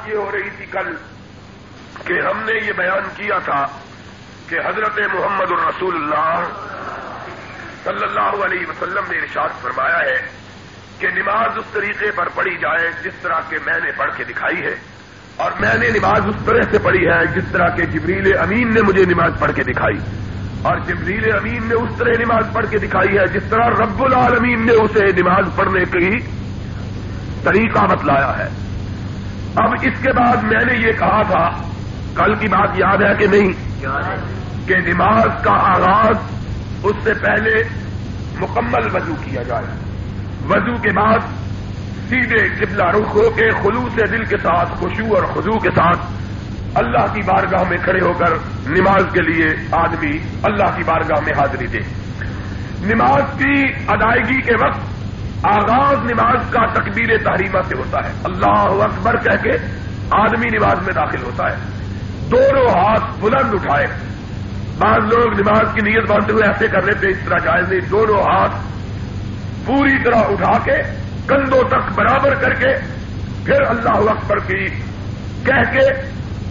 بات یہ ہو رہی تھی کل کہ ہم نے یہ بیان کیا تھا کہ حضرت محمد الرسول اللہ صلی اللہ علیہ وسلم نے ارشاد فرمایا ہے کہ نماز اس طریقے پر پڑھی جائے جس طرح کے میں نے پڑھ کے دکھائی ہے اور میں نے نماز اس طرح سے پڑھی ہے جس طرح کے جبریل امین نے مجھے نماز پڑھ کے دکھائی اور جبریل امین نے اس طرح نماز پڑھ کے دکھائی ہے جس طرح رب العالمین نے اسے نماز پڑھنے کی طریقہ بتلایا ہے۔ اب اس کے بعد میں نے یہ کہا تھا کل کی بات یاد ہے کہ نہیں؟ کہ نماز کا آغاز اس سے پہلے مکمل وضو کیا جائے۔ وضو کے بعد سیدھے قبلہ رخ ہو کے خلوص دل کے ساتھ خوشبو اور خزو کے ساتھ اللہ کی بارگاہ میں کھڑے ہو کر نماز کے لیے آدمی اللہ کی بارگاہ میں حاضری دے۔ نماز کی ادائیگی کے وقت آغاز نماز کا تکبیر تحریمہ سے ہوتا ہے۔ اللہ اکبر کہہ کے آدمی نماز میں داخل ہوتا ہے۔ دونوں ہاتھ بلند اٹھائے۔ بعض لوگ نماز کی نیت باندھتے ہوئے ایسے کر لیتے اس طرح جائز نہیں۔ دونوں ہاتھ پوری طرح اٹھا کے کندھوں تک برابر کر کے پھر اللہ اکبر کی کہہ کے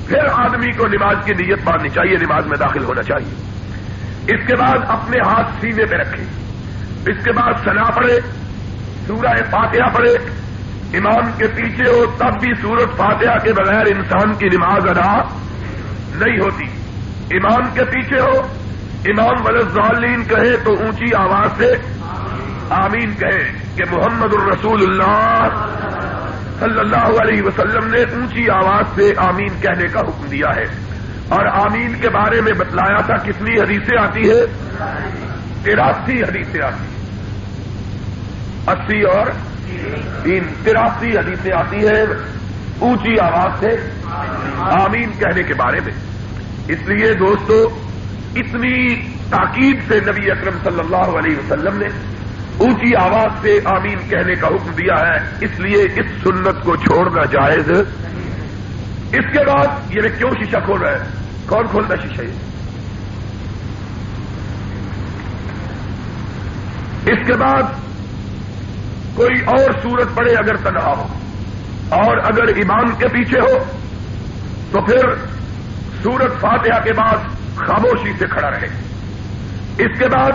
پھر آدمی کو نماز کی نیت باندھنی چاہیے، نماز میں داخل ہونا چاہیے۔ اس کے بعد اپنے ہاتھ سینے پہ رکھے اس کے بعد سنا پڑے سورہ فاتحہ پڑے امام کے پیچھے ہو تب بھی سورت فاتحہ کے بغیر انسان کی نماز ادا نہیں ہوتی۔ امام کے پیچھے ہو، امام ولزالین کہے تو اونچی آواز سے آمین کہے کہ محمد الرسول اللہ صلی اللہ علیہ وسلم نے اونچی آواز سے آمین کہنے کا حکم دیا ہے۔ اور آمین کے بارے میں بتلایا تھا کتنی حدیثیں آتی ہے تراسی حدیثیں آتی اسی اور تین تراسی حدیثیں آتی ہے اونچی آواز سے آمین کہنے کے بارے میں۔ اس لیے دوستو، اتنی تاکید سے نبی اکرم صلی اللہ علیہ وسلم نے اونچی آواز سے آمین کہنے کا حکم دیا ہے۔ اس لیے اس سنت کو چھوڑنا جائز۔ اس کے بعد یہ میں کیوں شیشہ کھول رہا ہے؟ کون کھولتا شیشہ یہ؟ اس کے بعد کوئی اور صورت پڑے اگر تنہا ہو اور اگر امام کے پیچھے ہو، تو پھر سورت فاتحہ کے بعد خاموشی سے کھڑا رہے۔ اس کے بعد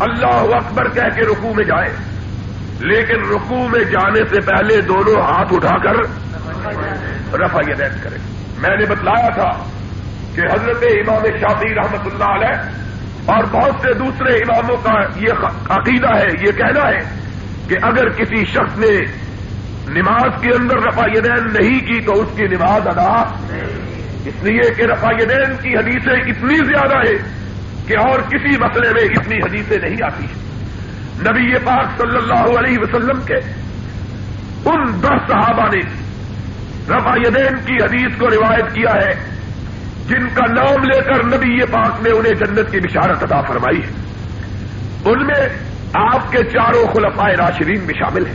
اللہ اکبر کہہ کے رکوع میں جائے۔ لیکن رکوع میں جانے سے پہلے دونوں ہاتھ اٹھا کر رفا یدین کرے۔ میں نے بتلایا تھا کہ حضرت امام شافی رحمت اللہ علیہ اور بہت سے دوسرے اماموں کا یہ عقیدہ ہے، یہ کہنا ہے کہ اگر کسی شخص نے نماز کے اندر رفا یدین نہیں کی تو اس کی نماز ادا اس لیے کہ رفاین کی حدیثیں اتنی زیادہ ہے کہ اور کسی مسئلے میں اتنی حدیثیں نہیں آتی۔ نبی پاک صلی اللہ علیہ وسلم کے ان دس صحابہ نے رفاین کی حدیث کو روایت کیا ہے، جن کا نام لے کر نبی پاک نے انہیں جنت کی بشارت ادا فرمائی ہے۔ ان میں آپ کے چاروں خلفائے راشدین بھی شامل ہیں۔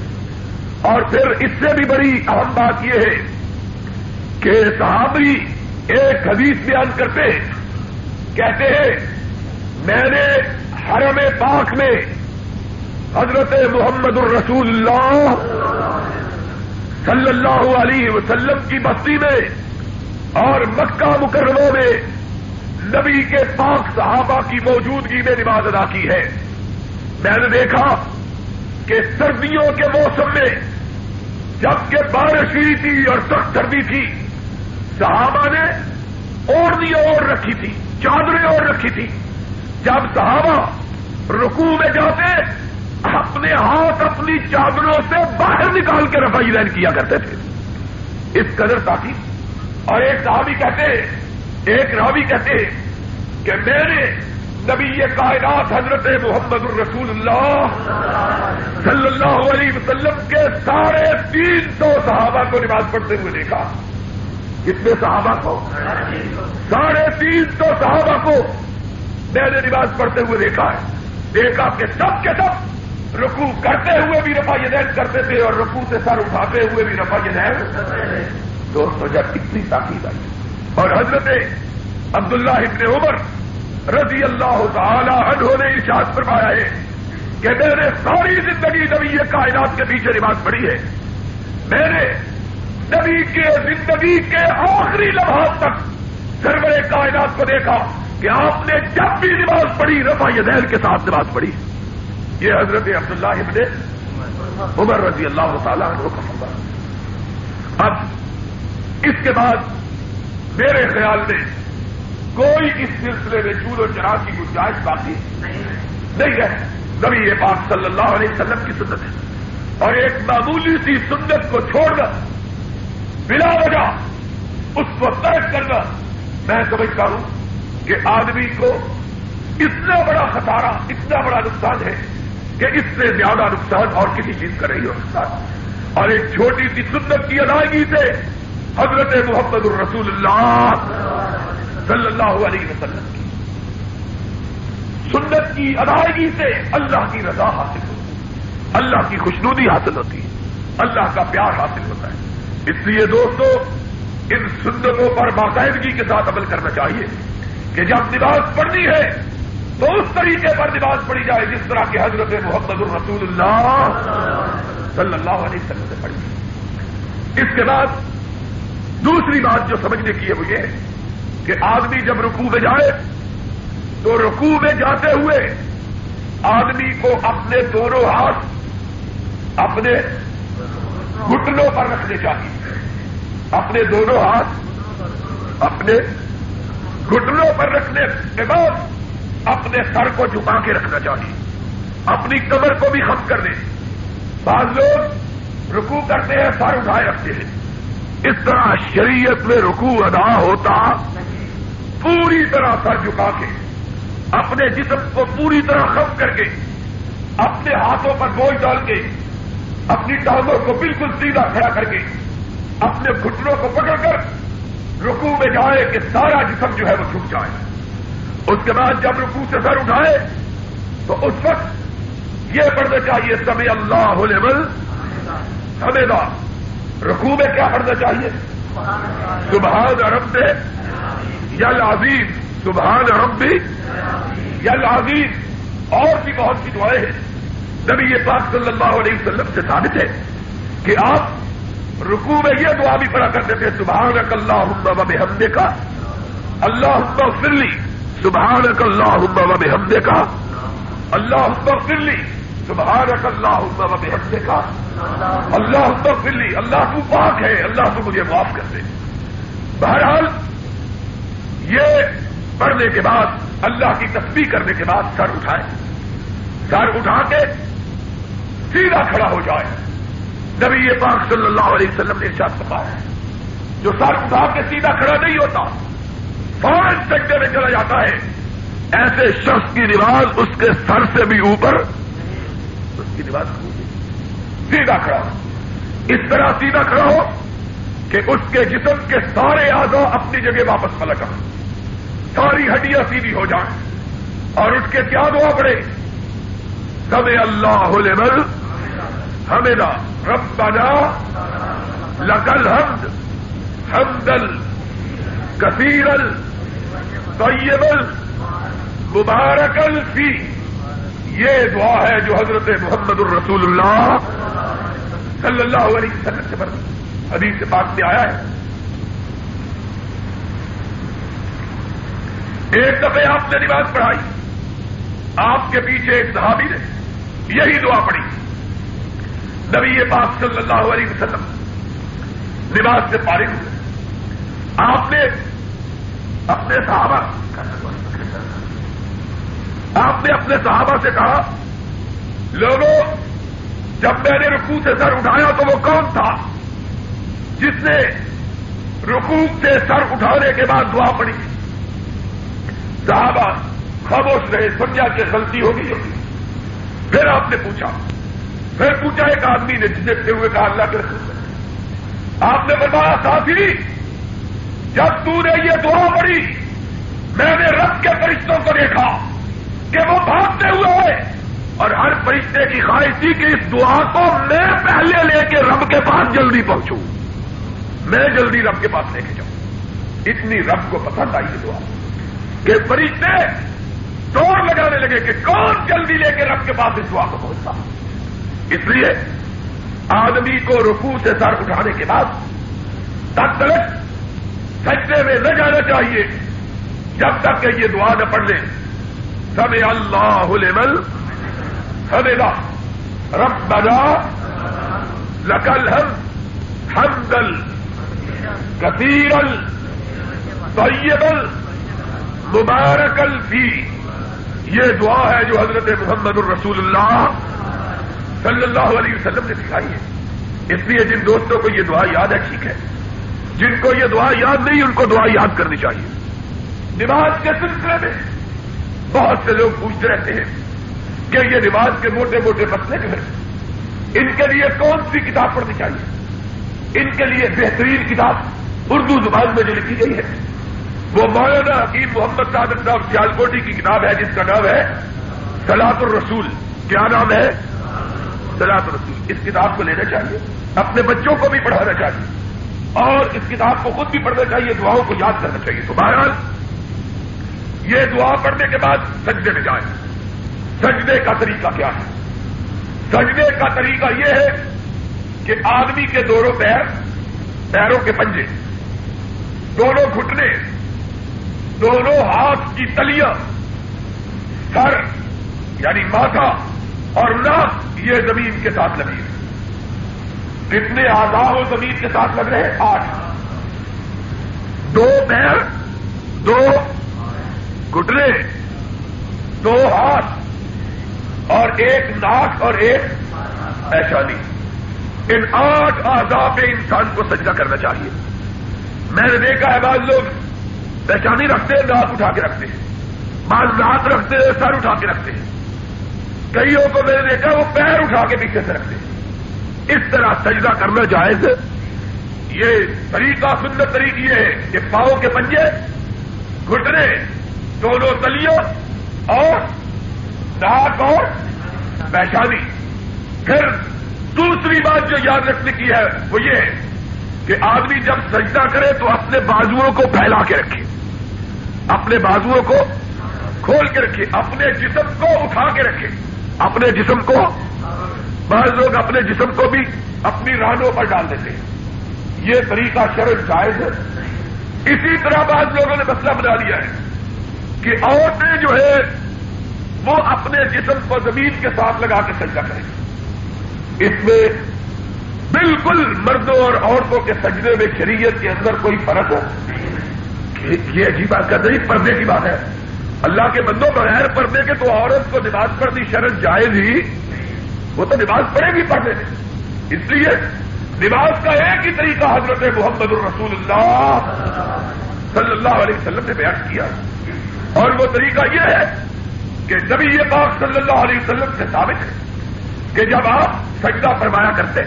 اور پھر اس سے بھی بڑی اہم بات یہ ہے کہ صحابی ایک حدیث بیان کرتے ہیں۔ کہتے ہیں، میں نے حرم پاک میں حضرت محمد الرسول اللہ صلی اللہ علیہ وسلم کی بستی میں اور مکہ مکرموں میں نبی کے پاک صحابہ کی موجودگی میں نماز ادا کی ہے۔ میں نے دیکھا کہ سردیوں کے موسم میں جبکہ بارش ہوئی تھی اور سخت سردی تھی، صحابہ نے اوڑھنی اور رکھی تھی، چادریں اور رکھی تھی۔ جب صحابہ رکوع میں جاتے، اپنے ہاتھ اپنی چادروں سے باہر نکال کے رفائی لین کیا کرتے تھے۔ اس قدر تاکہ، اور ایک صحابی کہتے، ایک راوی کہتے کہ میں نے نبی یہ کائنات حضرت محمد الرسول اللہ صلی اللہ علیہ وسلم کے ساڑھے تین سو صحابہ کو نماز پڑھتے ہوئے دیکھا۔ کتنے صحابہ کو؟ ساڑھے تین سو صحابہ کو میں نے نماز پڑھتے ہوئے دیکھا ہے۔ دیکھا کہ سب کے سب رکو کرتے ہوئے بھی رفا یدین کرتے تھے اور رکو سے سر اٹھاتے ہوئے بھی رفا یدین دوستوں جب اتنی تاکید آئی اور حضرت عبداللہ ابن عمر رضی اللہ تعالی عنہ نے ارشاد فرمایا ہے کہ میں نے ساری زندگی نبی کائنات کے پیچھے نماز پڑھی ہے۔ میں نے نبی کے زندگی کے آخری لمحات تک سرور کائنات کو دیکھا کہ آپ نے جب بھی نماز پڑھی رفا یدین کے ساتھ نماز پڑھی۔ یہ حضرت عبداللہ ابن عمر رضی اللہ تعالیٰ عنہ کا خبر اب اس کے بعد میرے خیال میں کوئی اس سلسلے میں چور و چراغ کی گنجائش باقی نہیں ہے۔ نبی یہ پاک صلی اللہ علیہ وسلم کی سنت ہے۔ اور ایک معمولی سی سنت کو چھوڑنا بلا وجہ اس کو طے کرنا میں سمجھتا ہوں کہ آدمی کو اتنا بڑا خسارہ، اتنا بڑا نقصان ہے کہ اس سے زیادہ نقصان اور کسی چیز کا نہیں ہو سکتا۔ اور ایک چھوٹی سی سنت کی ادائیگی سے حضرت محمد الرسول اللہ صلی اللہ علیہ وسلم کی۔ سنت کی ادائیگی سے اللہ کی رضا حاصل ہوتی ہے۔ اللہ کی خوشنودی حاصل ہوتی ہے۔ اللہ کا پیار حاصل ہوتا ہے۔ اس لیے دوستو، ان سنتوں پر باقاعدگی کے ساتھ عمل کرنا چاہیے کہ جب نماز پڑھنی ہے تو اس طریقے پر نماز پڑھی جائے جس طرح کی حضرت محمد الرسول اللہ صلی اللہ علیہ وسلم سے پڑھی۔ اس کے بعد دوسری بات جو سمجھنے کی ہے وہ یہ کہ آدمی جب رکوع میں جائے تو رکوع میں جاتے ہوئے آدمی کو اپنے دونوں ہاتھ اپنے گھٹنوں پر رکھنے چاہیے۔ اپنے دونوں ہاتھ اپنے گھٹنوں پر رکھنے کے بعد اپنے سر کو جھکا کے رکھنا چاہیے۔ اپنی کمر کو بھی خم کر دیں۔ بعض لوگ رکو کرتے ہیں، سر اٹھائے رکھتے ہیں۔ اس طرح شریعت میں رکو ادا ہوتا پوری طرح سر جھکا کے اپنے جسم کو پوری طرح خم کر کے اپنے ہاتھوں پر بوجھ ڈال کے اپنی ٹانگوں کو بالکل سیدھا کھڑا کر کے اپنے گھٹنوں کو پکڑ کر رکو میں جائے کہ سارا جسم جو ہے وہ جھک جائے اس کے بعد جب رکو سے سر اٹھائے تو اس وقت یہ پڑھنا چاہیے سمے اللہ لمل ہمیں رکو میں کیا پڑھنا چاہیے سبحان رب یل عظیم سبحان رب یل عظیم اور بھی بہت سی دعائیں ہیں۔ نبی یہ پاک صلی اللہ علیہ وسلم سے ثابت ہے کہ آپ رکو میں یہ دعا بھی پڑھا کرتے تھے سبحان رک اللہ حمدے کا اللہ فرلی سبحانك اللهم وبحمدك اللهم اغفر لي سبحانك اللهم وبحمدك اللهم اغفر لي اللہ تو پاک ہے، اللہ تو مجھے معاف کر دے۔ بہرحال یہ پڑھنے کے بعد اللہ کی تسبیح کرنے کے بعد سر اٹھائے۔ سر اٹھا کے سیدھا کھڑا ہو جائے۔ نبی یہ پاک صلی اللہ علیہ وسلم نے ارشاد فرمایا جو سر اٹھا کے سیدھا کھڑا نہیں ہوتا، فوراً سجدے میں چلا جاتا ہے۔ ایسے شخص کی نماز اس کے سر سے بھی اوپر، اس کی نماز سیدھا کھڑا۔ ہو اس طرح سیدھا کھڑا ہو کہ اس کے جسم کے سارے آزا اپنی جگہ واپس پلٹ آئیں ساری ہڈیاں سیدھی ہو جائیں اور اس کے کیا دعا پڑے سب اللہ لمل ہمیں رب بنا لکل حمد حمدل کثیرل طیب مبارک فی۔ یہ دعا ہے جو حضرت محمد الرسول اللہ صلی اللہ علیہ وسلم سے حدیث سے بات میں آیا ہے۔ ایک دفعہ آپ نے نماز پڑھائی۔ آپ کے پیچھے ایک صحابی نے یہی دعا پڑھی۔ نبی پاک صلی اللہ علیہ وسلم نماز سے فارغ ہوئے۔ آپ نے اپنے صحابہ آپ نے اپنے صحابہ سے کہا، لوگوں، جب میں نے رکو سے سر اٹھایا تو وہ کون تھا؟ جس نے رکو سے سر اٹھانے کے بعد دعا پڑی صحابہ خاموش رہے سمجھا کہ غلطی ہوگی ہوگی۔ پھر آپ نے پوچھا، پھر پوچھا، ایک آدمی نے جھجکتے ہوئے کہا، اللہ کے رسول آپ نے بتایا ساتھی، جب تو نے یہ دعا پڑی میں نے رب کے فرشتوں کو دیکھا کہ وہ بھاگتے ہوئے اور ہر فرشتے کی خواہش تھی کہ اس دعا کو میں پہلے لے کے رب کے پاس جلدی پہنچوں۔ میں جلدی رب کے پاس لے کے جاؤں۔ اتنی رب کو پسند آئی یہ دعا۔ کہ فرشتے دوڑ لگانے لگے کہ کون جلدی لے کے رب کے پاس اس دعا کو پہنچتا؟ اس لیے آدمی کو رکوع سے سر اٹھانے کے بعد تب تک سجدے میں نہ جانا چاہیے۔ جب تک کہ یہ دعا نہ پڑھ لیں سب اللہ لمل سمیلا رب بنا لکل ہم حمدل کثیرل طیبل مبارکل فی یہ دعا ہے جو حضرت محمد الرسول اللہ صلی اللہ علیہ وسلم نے سکھائی ہے۔ اس لیے جن دوستوں کو یہ دعا یاد ہے، ٹھیک ہے۔ جن کو یہ دعا یاد نہیں، ان کو دعا یاد کرنی چاہیے۔ نماز کے سلسلے میں بہت سے لوگ پوچھتے رہتے ہیں کہ یہ نماز کے موٹے موٹے مسئلے جو ہیں، ان کے لیے کون سی کتاب پڑھنی چاہیے؟ ان کے لیے بہترین کتاب اردو زبان میں جو لکھی گئی ہے وہ مولانا حکیم محمد صادق صاحب سیالکوٹی کی کتاب ہے، جس کا نام ہے سلاط الرسول۔ کیا نام ہے؟ سلاط الرسول۔ اس کتاب کو لینا چاہیے۔ اپنے بچوں کو بھی پڑھانا چاہیے۔ اور اس کتاب کو خود بھی پڑھنا چاہیے۔ دعاؤں کو یاد کرنا چاہیے۔ تو بہرحال یہ دعا پڑھنے کے بعد سجدے میں جائیں۔ سجدے کا طریقہ کیا ہے؟ سجدے کا طریقہ یہ ہے کہ آدمی کے دونوں پیر، پیروں کے پنجے، دونوں گھٹنے دونوں ہاتھ کی تلیاں، سر یعنی ماتھا اور ناک، یہ زمین کے ساتھ لگی ہے کتنے آزاد زمین کے ساتھ لگ رہے ہیں؟ آٹھ۔ دو پیر دو گٹنے دو ہاتھ اور ایک ناک اور ایک ایشانی ان آٹھ آزاد پہ انسان کو سجدہ کرنا چاہیے۔ میں نے دیکھا ہے بعض لوگ پہچانی رکھتے ہیں، ناک اٹھا کے رکھتے ہیں۔ بعض ناک رکھتے ہیں، سر اٹھا کے رکھتے ہیں۔ کئیوں کو میں نے دیکھا، وہ پیر اٹھا کے پیچھے سے رکھتے ہیں۔ اس طرح سجدہ کرنا جائز یہ طریقہ سندر طریقہ یہ ہے کہ پاؤں کے پنجے گھٹنے، دونوں تلیوں اور ناک اور پیشانی۔ پھر دوسری بات جو یاد رکھنے کی ہے، وہ یہ ہے کہ آدمی جب سجدہ کرے تو اپنے بازوؤں کو پھیلا کے رکھے۔ اپنے بازوؤں کو کھول کے رکھے، اپنے جسم کو اٹھا کے رکھے۔ اپنے جسم کو، بعض لوگ اپنے جسم کو بھی اپنی رانوں پر ڈال دیتے ہیں۔ یہ طریقہ شرط جائز ہے۔ اسی طرح بعض لوگوں نے مسئلہ بنا لیا ہے کہ عورتیں جو ہے، وہ اپنے جسم کو زمین کے ساتھ لگا کے سجدہ کریں۔ اس میں بالکل مردوں اور عورتوں کے سجدے میں شریعت کے اندر کوئی فرق ہو۔ یہ عجیب بات کر رہی پردے کی بات ہے۔ اللہ کے بندوں بغیر پردے کے تو عورت کو نماز پڑھنی شرط جائز ہی وہ تو نماز پڑھے گی پڑھنے میں۔ اس لیے نماز کا ایک ہی طریقہ حضرت محمد الرسول اللہ صلی اللہ علیہ وسلم نے بیان کیا۔ اور وہ طریقہ یہ ہے کہ نبی یہ پاک صلی اللہ علیہ وسلم سے ثابت ہے کہ جب آپ سجدہ فرمایا کرتے،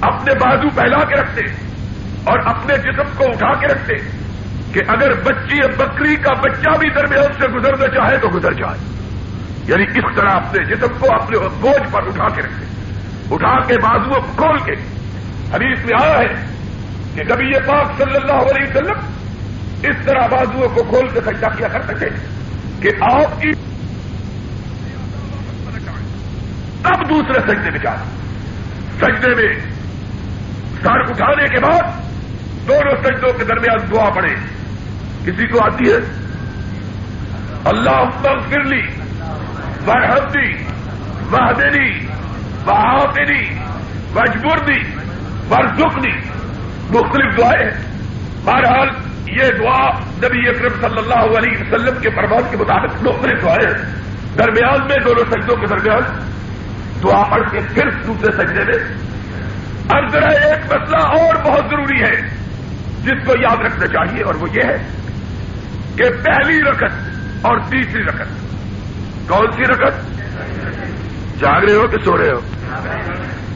اپنے بازو پھیلا کے رکھتے اور اپنے جسم کو اٹھا کے رکھتے کہ اگر بچی بکری کا بچہ بھی درمیان سے گزرنا چاہے تو گزر جائے۔ یعنی اس طرح اپنے جسم کو اپنے بوجھ پر اٹھا کے رکھتے اٹھا کے بازو کھول کے۔ حدیث میں آیا ہے کہ نبی یہ پاک صلی اللہ علیہ وسلم اس طرح بازو کو کھول کے سجدہ کیا کر سکے کہ آپ کی اب دوسرے سجدے میں جا سجدے میں سر اٹھانے کے بعد دونوں سجدوں کے درمیان دعا پڑے کسی کو آتی ہے؟ اللہ مغفر لی برحدی وحدنی بہافری وجبردی برزخنی مختلف دعائیں بہرحال یہ دعا نبی اکرم صلی اللہ علیہ وسلم کے پرواز کے مطابق مختلف دعائیں درمیان میں دونوں سجدوں کے درمیان دعا پڑھ کے پھر دوسرے سجدے میں۔ اب ذرا ایک مسئلہ اور بہت ضروری ہے، جس کو یاد رکھنا چاہیے اور وہ یہ ہے کہ پہلی رکت اور تیسری رکت۔ کون سی رکت؟ جاگ رہے ہو کہ سو رہے ہو؟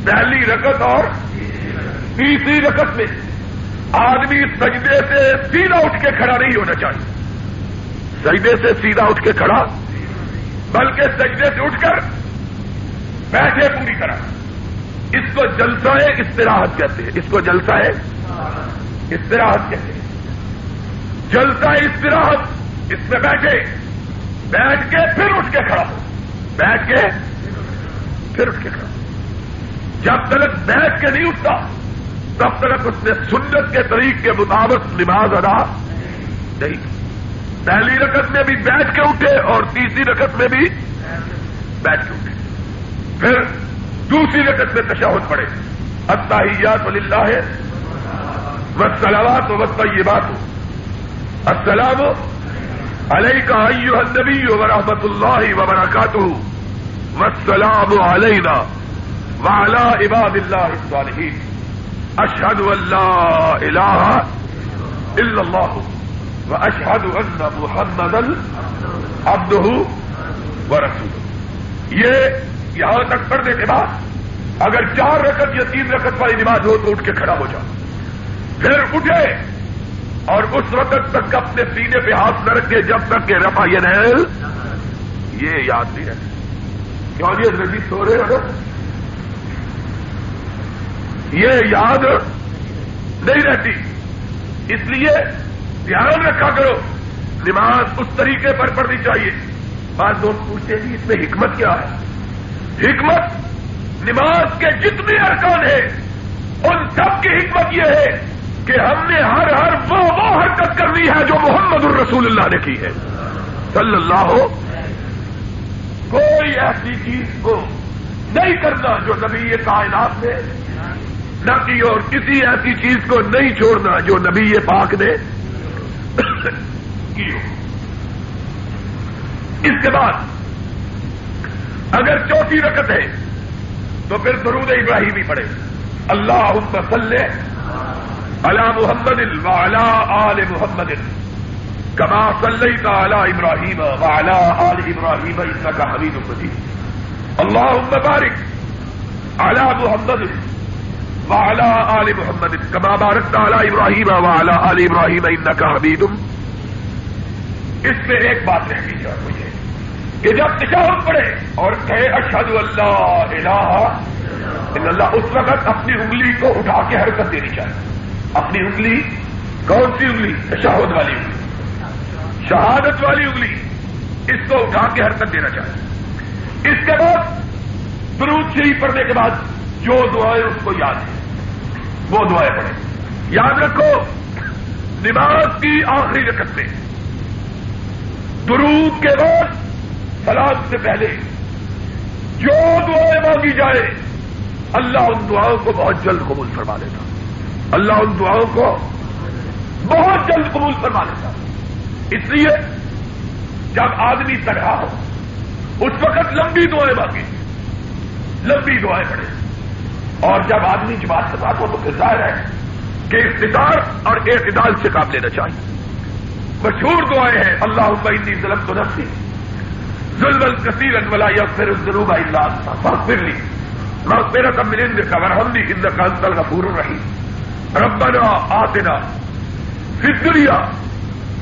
پہلی رکت اور تیسری رکت میں آدمی سجدے سے سیدھا اٹھ کے کھڑا نہیں ہونا چاہیے۔ سجدے سے سیدھا اٹھ کے کھڑا، بلکہ سجدے سے اٹھ کر بیٹھے پوری طرح۔ اس کو جلسہ ہے استراحت کہتے ہیں۔ اس کو جلسہ ہے استراحت کہتے ہیں۔ جلسہ استراحت اس میں بیٹھے۔ بیٹھ کے پھر اٹھ کے کھڑا ہو۔ بیٹھ کے پھر اٹھ کے کھڑا جب تک بیٹھ کے نہیں اٹھتا، تب تک اس نے سنت کے طریق کے مطابق نماز ادا نہیں پہلی رکت میں بھی بیٹھ کے اٹھے اور تیسری رکت میں بھی بیٹھ کے اٹھے۔ پھر دوسری رکت میں تشہد پڑے اتحیات ولی اللہ ہے وسلامات و طیبات السلام علیہ کا النبی ورحمۃ اللہ وبرکاتہ والسلام علینا وعلى عباد الله الصالحين. اشهد ان لا اله الا الله واشهد ان محمدا عبده ورسوله. یہ یہاں تک پڑھنے کے بعد اگر چار رکعت یا تین رکعت والی نماز ہو تو اٹھ کے کھڑا ہو جاؤ. پھر اٹھے اور اس وقت تک اپنے سینے پہ ہاتھ نہ رکھے جب تک کہ رفا یہ نہل یہ یاد نہیں رہتی کیوں یہ نبی سو رہے ہو یہ یاد نہیں رہتی۔ اس لیے دھیان رکھا کرو۔ نماز اس طریقے پر پڑھنی چاہیے۔ بعض لوگ پوچھتے ہیں اس میں حکمت کیا ہے؟ حکمت نماز کے جتنے ارکان ہیں، ان سب کی حکمت یہ ہے کہ ہم نے ہر ہر وہ وہ حرکت کرنی ہے جو محمد الرسول اللہ نے کی ہے۔ صلی اللہ ہو کوئی ایسی چیز کو نہیں کرنا جو نبی کائنات نے، نہ کی اور کسی ایسی چیز کو نہیں چھوڑنا جو نبی پاک نے کی ہو۔ اس کے بعد اگر چوتھی رکت ہے تو پھر درود ابراہیمی پڑے اللہ مسلح علی محمد وعلی آل محمد. کما صلی کا علی ابراہیم وعلی آل ابراہیم کا حمید مجید اللہ مبارک علی محمد وعلی آل محمد. کما بارک علی ابراہیم وعلی آل ابراہیم کا حمید اس میں ایک بات رہنی چاہیے کہ جب تشاہد پڑے اور کہے اشد اللہ الہ اللہ، اس وقت اپنی انگلی کو اٹھا کے حرکت دینی چاہیے۔ اپنی انگلی، کون سی انگلی؟ تشہد والی انگلی۔ شہادت والی انگلی۔ اس کو اٹھا کے حرکت دینا چاہیے اس کے بعد درود شریف پڑھنے کے بعد جو دعائیں اس کو یاد ہیں، وہ دعائیں پڑھیں۔ یاد رکھو، نماز کی آخری رکت میں درود کے بعد سلام سے پہلے جو دعائیں مانگی جائے اللہ ان دعاؤں کو بہت جلد قبول فرما لیتا۔ اللہ ان دعاؤں کو بہت جلد قبول فرما لیتا اس لیے جب آدمی تنہا ہو، اس وقت لمبی دعائیں مانگی لمبی دعائیں پڑے اور جب آدمی جماعت کے ساتھ ہو تو پھر ظاہر ہے کہ اقتدار اور اعتدال سے کام لینا چاہیے۔ مشہور دعائیں ہیں اللہ عبی ظلم تو نفسی ظلم الکثیر انولا یا پھر ضرور اللہ پھر لی۔ میں میرا کم کا ورحم لی ان کا انتل کا رہی ربنا آتنا في الدنيا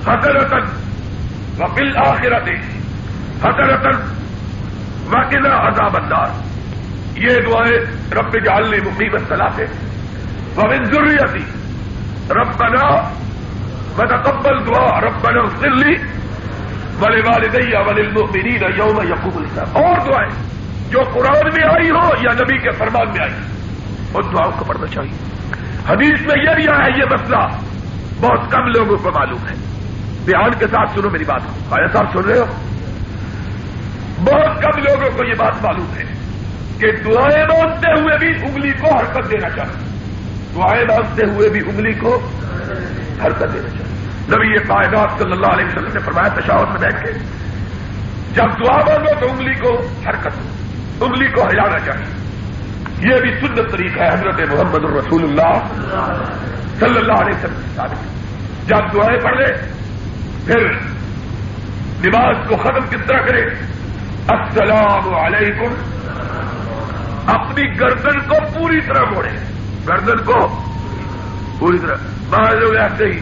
حسنة وفي الآخرة حسنة وقنا عذاب النار۔ یہ دعائیں رب جعلنی مقیم الصلاة۔ ومن ذریتی ربنا وتقبل دعاء ربنا اغفر لي ولوالدي وللمؤمنين يوم يقوم الحساب۔ اور دعائیں جو قرآن میں آئی ہو یا نبی کے فرمان میں آئی ان دعاؤں کو پڑھنا چاہیے۔ حدیث میں یہ بھی آیا یہ مسئلہ بہت کم لوگوں کو معلوم ہے۔ دھیان کے ساتھ سنو میری بات۔ آیا صاحب، سن رہے ہو؟ بہت کم لوگوں کو یہ بات معلوم ہے کہ دعائیں مانگتے ہوئے بھی انگلی کو حرکت دینا چاہیے دعائیں مانگتے ہوئے بھی انگلی کو حرکت دینا چاہیے نبی یہ کائنات صلی اللہ علیہ وسلم نے فرمایا تشاوت میں بیٹھ کے جب دعا مانگو تو انگلی کو حرکت انگلی کو ہلانا چاہیے۔ یہ بھی سنت طریقہ ہے حضرت محمد الرسول اللہ صلی اللہ علیہ وسلم جب دعائیں پڑھ لے، پھر نماز کو ختم کس طرح کرے؟ السلام علیکم۔ اپنی گردن کو پوری طرح موڑے۔ گردن کو پوری طرح۔ بعض لوگ ایسے ہی،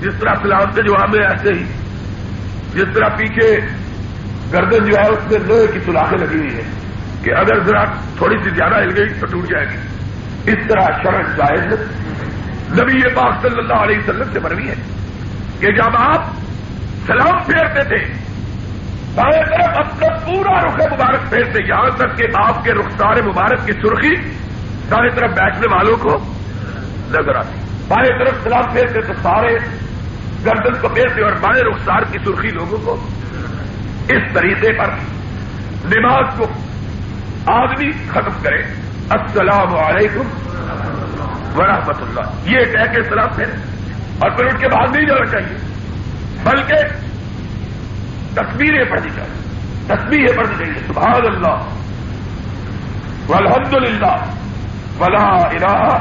جس طرح سلام کے جواب میں ایسے ہی۔ جس طرح پیچھے گردن جو ہے، اس میں لوہے کی سلاخیں لگی ہوئی ہیں۔ کہ اگر ذرا تھوڑی سی زیادہ ہل گئی تو ٹوٹ جائے گی۔ اس طرح شرح جائز نبی پاک صلی اللہ علیہ وسلم سے مروی ہے کہ جب آپ سلام پھیرتے تھے، بائیں طرف اپنا پورا رخ مبارک پھیرتے، یہاں تک کہ آپ کے رخسار مبارک کی سرخی دائیں طرف بیٹھنے والوں کو نظر آتی۔ بائیں طرف سلام پھیرتے تو سارے گردن کو پھیرتے اور بائیں رخسار کی سرخی لوگوں کو اس طریقے پر نماز کو آدمی ختم کرے۔ السلام علیکم ورحمۃ اللہ۔ یہ کہہ کے سلام پھیرے۔ اور پھر ان کے بعد نہیں جانا چاہیے۔ بلکہ تصویریں پڑھنی چاہیے۔ تصویریں پڑھنی چاہیے۔ سبحان اللہ۔ والحمد للہ ولا الہ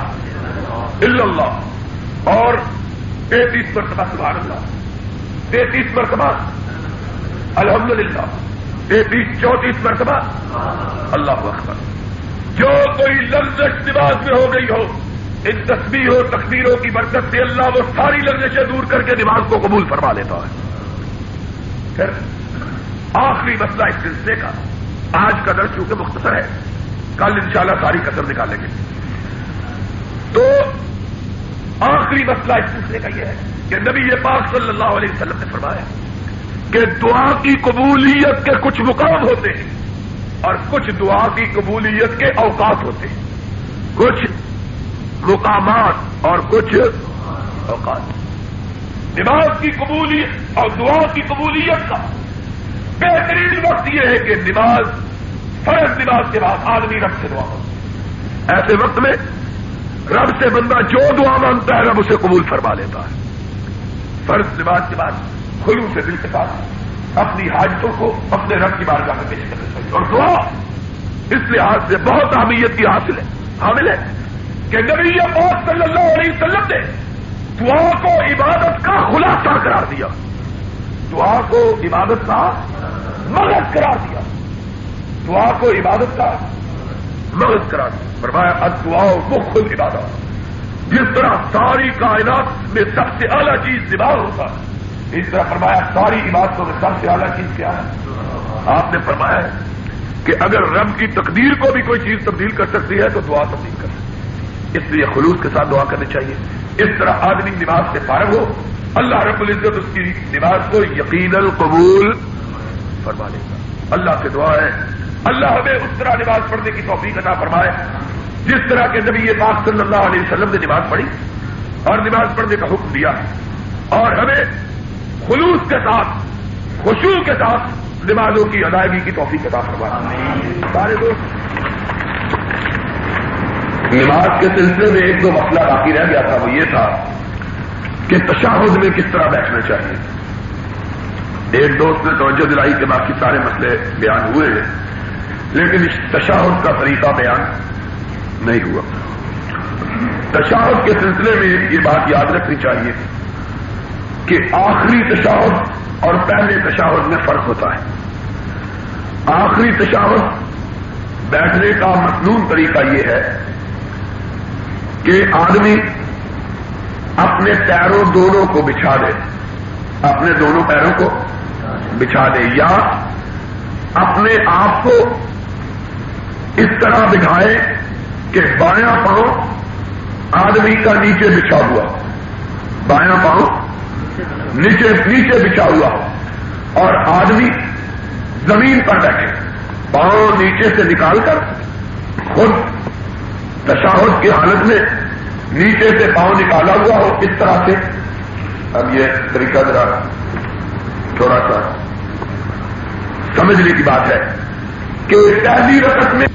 الا اللہ۔ اور تینتیس مرتبہ سبحان اللہ۔ تینتیس مرتبہ الحمد للہ تینتیس چونتیس مرتبہ۔ اللہ اکبر۔ جو کوئی لفظ نماز میں ہو گئی ہو، ان تصویر و تقدیروں کی برکت سے اللہ وہ ساری لفظیں دور کر کے نماز کو قبول فرما لیتا ہے۔ پھر آخری مسئلہ اس سلسلے کا۔ آج کا درد چونکہ مختصر ہے، کل انشاءاللہ ساری قدر نکالیں گے۔ تو آخری مسئلہ اس سلسلے کا یہ ہے کہ نبی یہ پاک صلی اللہ علیہ وسلم نے فرمایا کہ دعا کی قبولیت کے کچھ مقام ہوتے ہیں اور کچھ دعا کی قبولیت کے اوقات ہوتے ہیں۔ کچھ مقامات اور کچھ اوقات۔ نماز کی قبولیت اور دعا کی قبولیت کا بہترین وقت یہ ہے کہ نماز فرض نماز کے بعد آدمی رب سے دعا کرتا ایسے وقت میں رب سے بندہ جو دعا مانگتا ہے رب اسے قبول فرما لیتا ہے۔ فرض نماز کے بعد خلو سے دل کے ساتھ اپنی حاجتوں کو اپنے رب کی بار جا کر پیش کرنا چاہیے اور دعا، اس لحاظ سے بہت اہمیت کی حاصل ہے، حامل ہے کہ نبی پاک صلی اللہ علیہ وسلم نے دعا کو عبادت کا خلاصہ قرار دیا، دعا کو عبادت کا مغز قرار دیا، دعا کو عبادت کا مغز قرار دیا۔ فرمایا اب دعا وہ خود عبادت جس طرح ساری کائنات میں سب سے اعلیٰ چیز دماغ ہوتا ہے اس طرح فرمایا، ساری عبادتوں میں سب سے اعلیٰ چیز کیا ہے؟ آپ نے فرمایا کہ اگر رب کی تقدیر کو بھی کوئی چیز تبدیل کر سکتی ہے تو دعا تبدیل کر۔ سکتی ہے اس لیے خلوص کے ساتھ دعا کرنی چاہیے۔ اس طرح آدمی نماز سے فارغ ہو، اللہ رب العزت اس کی نماز کو یقین القبول فرما لے گا۔ اللہ سے دعا ہے۔ اللہ ہمیں اس طرح نماز پڑھنے کی توفیق عطا فرمائے، جس طرح کے نبی پاک صلی اللہ علیہ وسلم نے نماز پڑھی اور نماز پڑھنے کا حکم دیا۔ اور ہمیں خلوص کے ساتھ خوشبو کے ساتھ نمازوں کی ادائیگی کی توفیق عطا فرمائے سارے دوست، نماز کے سلسلے میں ایک دو مسئلہ باقی رہ گیا تھا، وہ یہ تھا کہ تشاہد میں کس طرح بیٹھنا چاہیے۔ ایک دوست نے توجہ دلائی کے باقی سارے مسئلے بیان ہوئے ہیں، لیکن اس تشاہد کا طریقہ بیان نہیں ہوا۔ تشاہد کے سلسلے میں یہ بات یاد رکھنی چاہیے کہ آخری تشاہد اور پہلے تشاہد میں فرق ہوتا ہے۔ آخری تشاہد بیٹھنے کا مصنون طریقہ یہ ہے کہ آدمی اپنے پیروں دونوں کو بچھا دے اپنے دونوں پیروں کو بچھا دے یا اپنے آپ کو اس طرح بٹھائے کہ بایاں پاؤں آدمی کا نیچے بچھا ہوا۔ بایاں پاؤں نیچے نیچے بچھا ہوا ہو۔ اور آدمی زمین پر بیٹھے۔ پاؤں نیچے سے نکال کر خود تشاہد کی حالت میں نیچے سے پاؤں نکالا ہوا ہو۔ اس طرح سے۔ اب یہ طریقہ ذرا تھوڑا سا سمجھنے کی بات ہے کہ پہلی رقط میں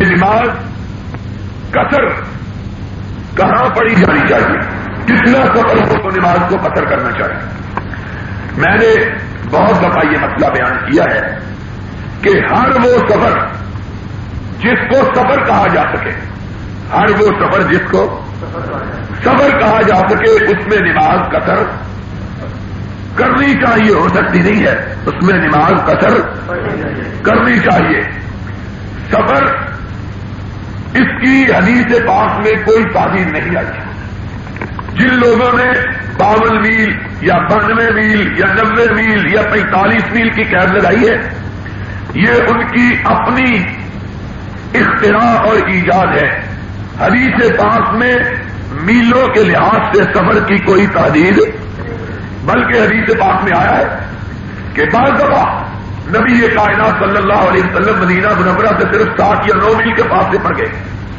نماز قطر کہاں پڑی جانی چاہیے کتنا سفر ہو کو قطر کرنا چاہیے میں نے بہت دفعہ یہ مسئلہ بیان کیا ہے کہ ہر وہ سفر جس کو سفر کہا جا سکے، ہر وہ سفر جس کو صبر کہا جا سکے، اس میں نماز قطر کرنی چاہیے، ہو سکتی نہیں ہے، اس میں نماز قطر کرنی چاہیے۔ صبر اس کی حدیث پاک میں کوئی تعبیر نہیں آئی۔ جن لوگوں نے باون میل یا بانوے میل یا نبے میل یا پینتالیس میل کی قید لگائی ہے، یہ ان کی اپنی اختراع اور ایجاد ہے۔ حدیث پاک میں میلوں کے لحاظ سے صبر کی کوئی تعدیر بلکہ حدیث پاک میں آیا ہے کہ بعض دفعہ نبی یہ کائنات صلی اللہ علیہ وسلم مدینہ منورہ سے صرف سات یا نو میل کے پاس سے پڑ گئے،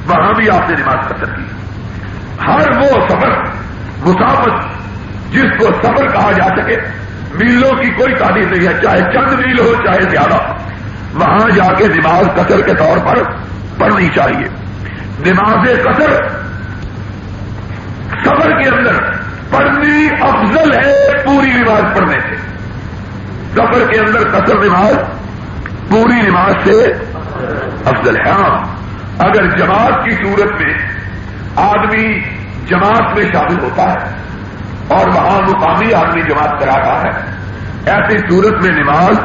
وہاں بھی آپ نے نماز قطر کی۔ ہر وہ سفر مسافت جس کو سفر کہا جا سکے، میلوں کی کوئی تعریف نہیں ہے، چاہے چند میل ہو، چاہے زیادہ۔ وہاں جا کے نماز قطر کے طور پر پڑھنی چاہیے۔ نماز قطر سفر کے اندر پڑھنی افضل ہے پوری نماز پڑھنے سے۔ سفر کے اندر قطر نماز پوری نماز سے افضل ہے۔ ہاں اگر جماعت کی صورت میں آدمی جماعت میں شامل ہوتا ہے اور وہاں مقامی آدمی جماعت کراتا ہے۔ ایسی صورت میں نماز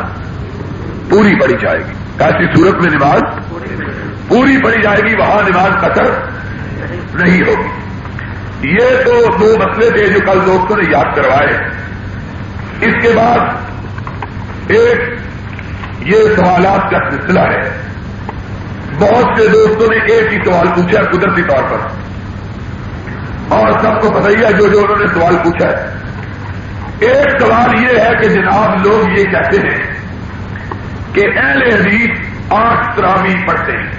پوری پڑی جائے گی۔ ایسی صورت میں نماز پوری پڑی جائے گی، وہاں نماز قطر نہیں ہوگی۔ یہ تو دو مسئلے تھے جو کل دوستوں نے یاد کروائے۔ اس کے بعد ایک یہ سوالات کا سلسلہ ہے۔ بہت سے دوستوں نے ایک ہی سوال پوچھا قدرتی طور پر۔ اور سب کو پتہ ہی ہے جو جو انہوں نے سوال پوچھا ہے۔ ایک سوال یہ ہے کہ جناب لوگ یہ کہتے ہیں کہ اہل حدیث آٹھ تراوی پڑھتے ہیں۔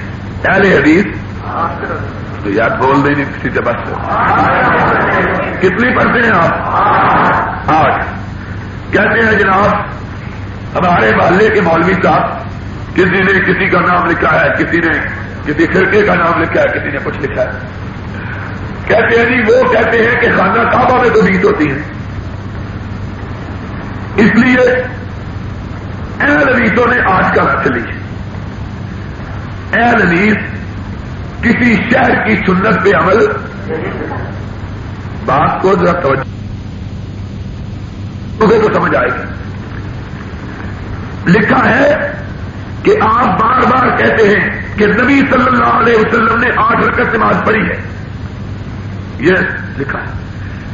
اہل حدیث؟ تو یاد بول دیں نہیں کسی سے۔ بس کتنی پڑھتے ہیں آپ؟ آٹھ۔ کہتے ہیں جناب، ہمارے محلے کے مولوی صاحب، کسی نے کسی کا نام لکھا ہے، کسی نے کسی کھڑکے کا نام لکھا ہے، کسی نے کچھ لکھا ہے۔ کہتے ہیں جی وہ کہتے ہیں کہ خانہ کعبہ میں تو بیت ہوتی ہے۔ اس لیے اہل حدیثوں نے آج کا چلی اہل حدیث کسی شہر کی سنت پہ عمل۔ بات کو ذرا توجہ۔ تمہیں تو سمجھ آئے گی۔ لکھا ہے کہ آپ بار بار کہتے ہیں کہ نبی صلی اللہ علیہ وسلم نے آٹھ رکعت نماز پڑھی ہے۔ یہ لکھا ہے۔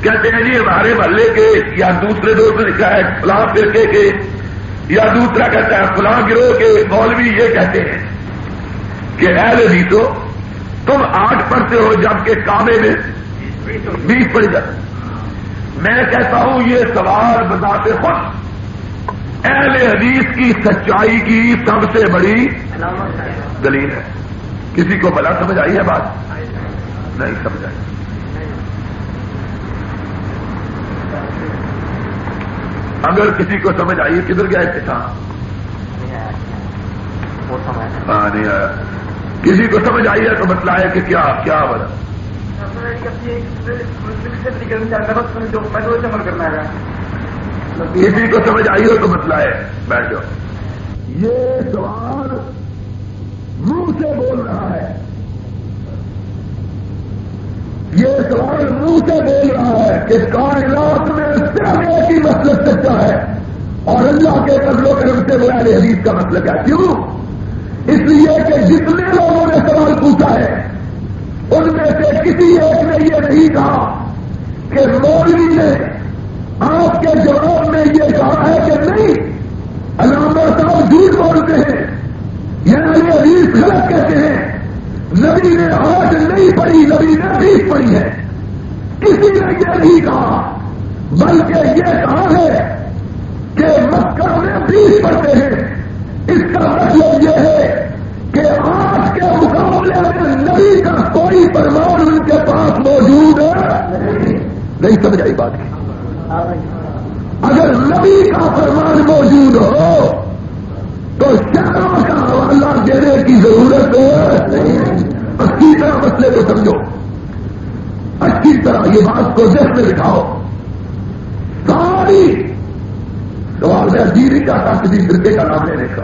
کہتے ہیں جی ہمارے محلے کے یا دوسرے دوست لکھا ہے، فلاں فرقے کے، یا دوسرا کہتا ہے فلاں گروہ کے مولوی یہ کہتے ہیں کہ اہل بھی تو تم آٹھ پڑھتے ہو جبکہ کعبے میں بیس پڑ جاتے میں کہتا ہوں یہ سوال بتاتے خود اہل حدیث کی سچائی کی سب سے بڑی دلیل ہے۔ کسی کو بلا سمجھ آئی ہے بات؟ نہیں سمجھ آئی۔ اگر کسی کو سمجھ آئی کدھر گیا کسان ہاں نہیں آیا۔ کسی کو سمجھ آئی ہے تو بتلایا کہ کیا کیا بنا کرنا ہے؟ کسی کو سمجھ آئی ہو تو بتلائے بیٹھ جاؤ۔ یہ سوال منہ سے بول رہا ہے۔ یہ سوال منہ سے بول رہا ہے کہ کائنات میں صرف ایک ہی مسلک سچا ہے اور اللہ کے قدل و کرم سے وہ حدیث کا مسئلہ ہے۔ کیوں؟ اس لیے کہ جتنے لوگوں نے سوال پوچھا ہے، ان میں سے کسی ایک نے یہ نہیں کہا کہ مولوی نے آپ کے جواب میں یہ کہا ہے کہ نہیں، علامہ صاحب جھوٹ بولتے ہیں یعنی یہ عزیز غلط کہتے ہیں۔ نبی نے آج نہیں پڑھی نبی نے بیس پڑھی ہے۔ کسی نے یہ نہیں کہا، بلکہ یہ کہا ہے کہ مکہ میں بیس پڑھتے ہیں۔ اس کا مطلب یہ ہے کہ آج کے مقابلے میں نبی کا کوئی پرمان ان کے پاس موجود ہے۔ نہیں سمجھ آئی بات۔ اگر نبی کا فرمان موجود ہو، تو شہروں کا حوالہ دینے کی ضرورت اچھی طرح مسئلے کو سمجھو۔ اچھی طرح یہ بات کو ذہن میں دکھاؤ ساری۔ سوال میں عجیب ہی چاہتا کسی فرقے کا نام لینے کا۔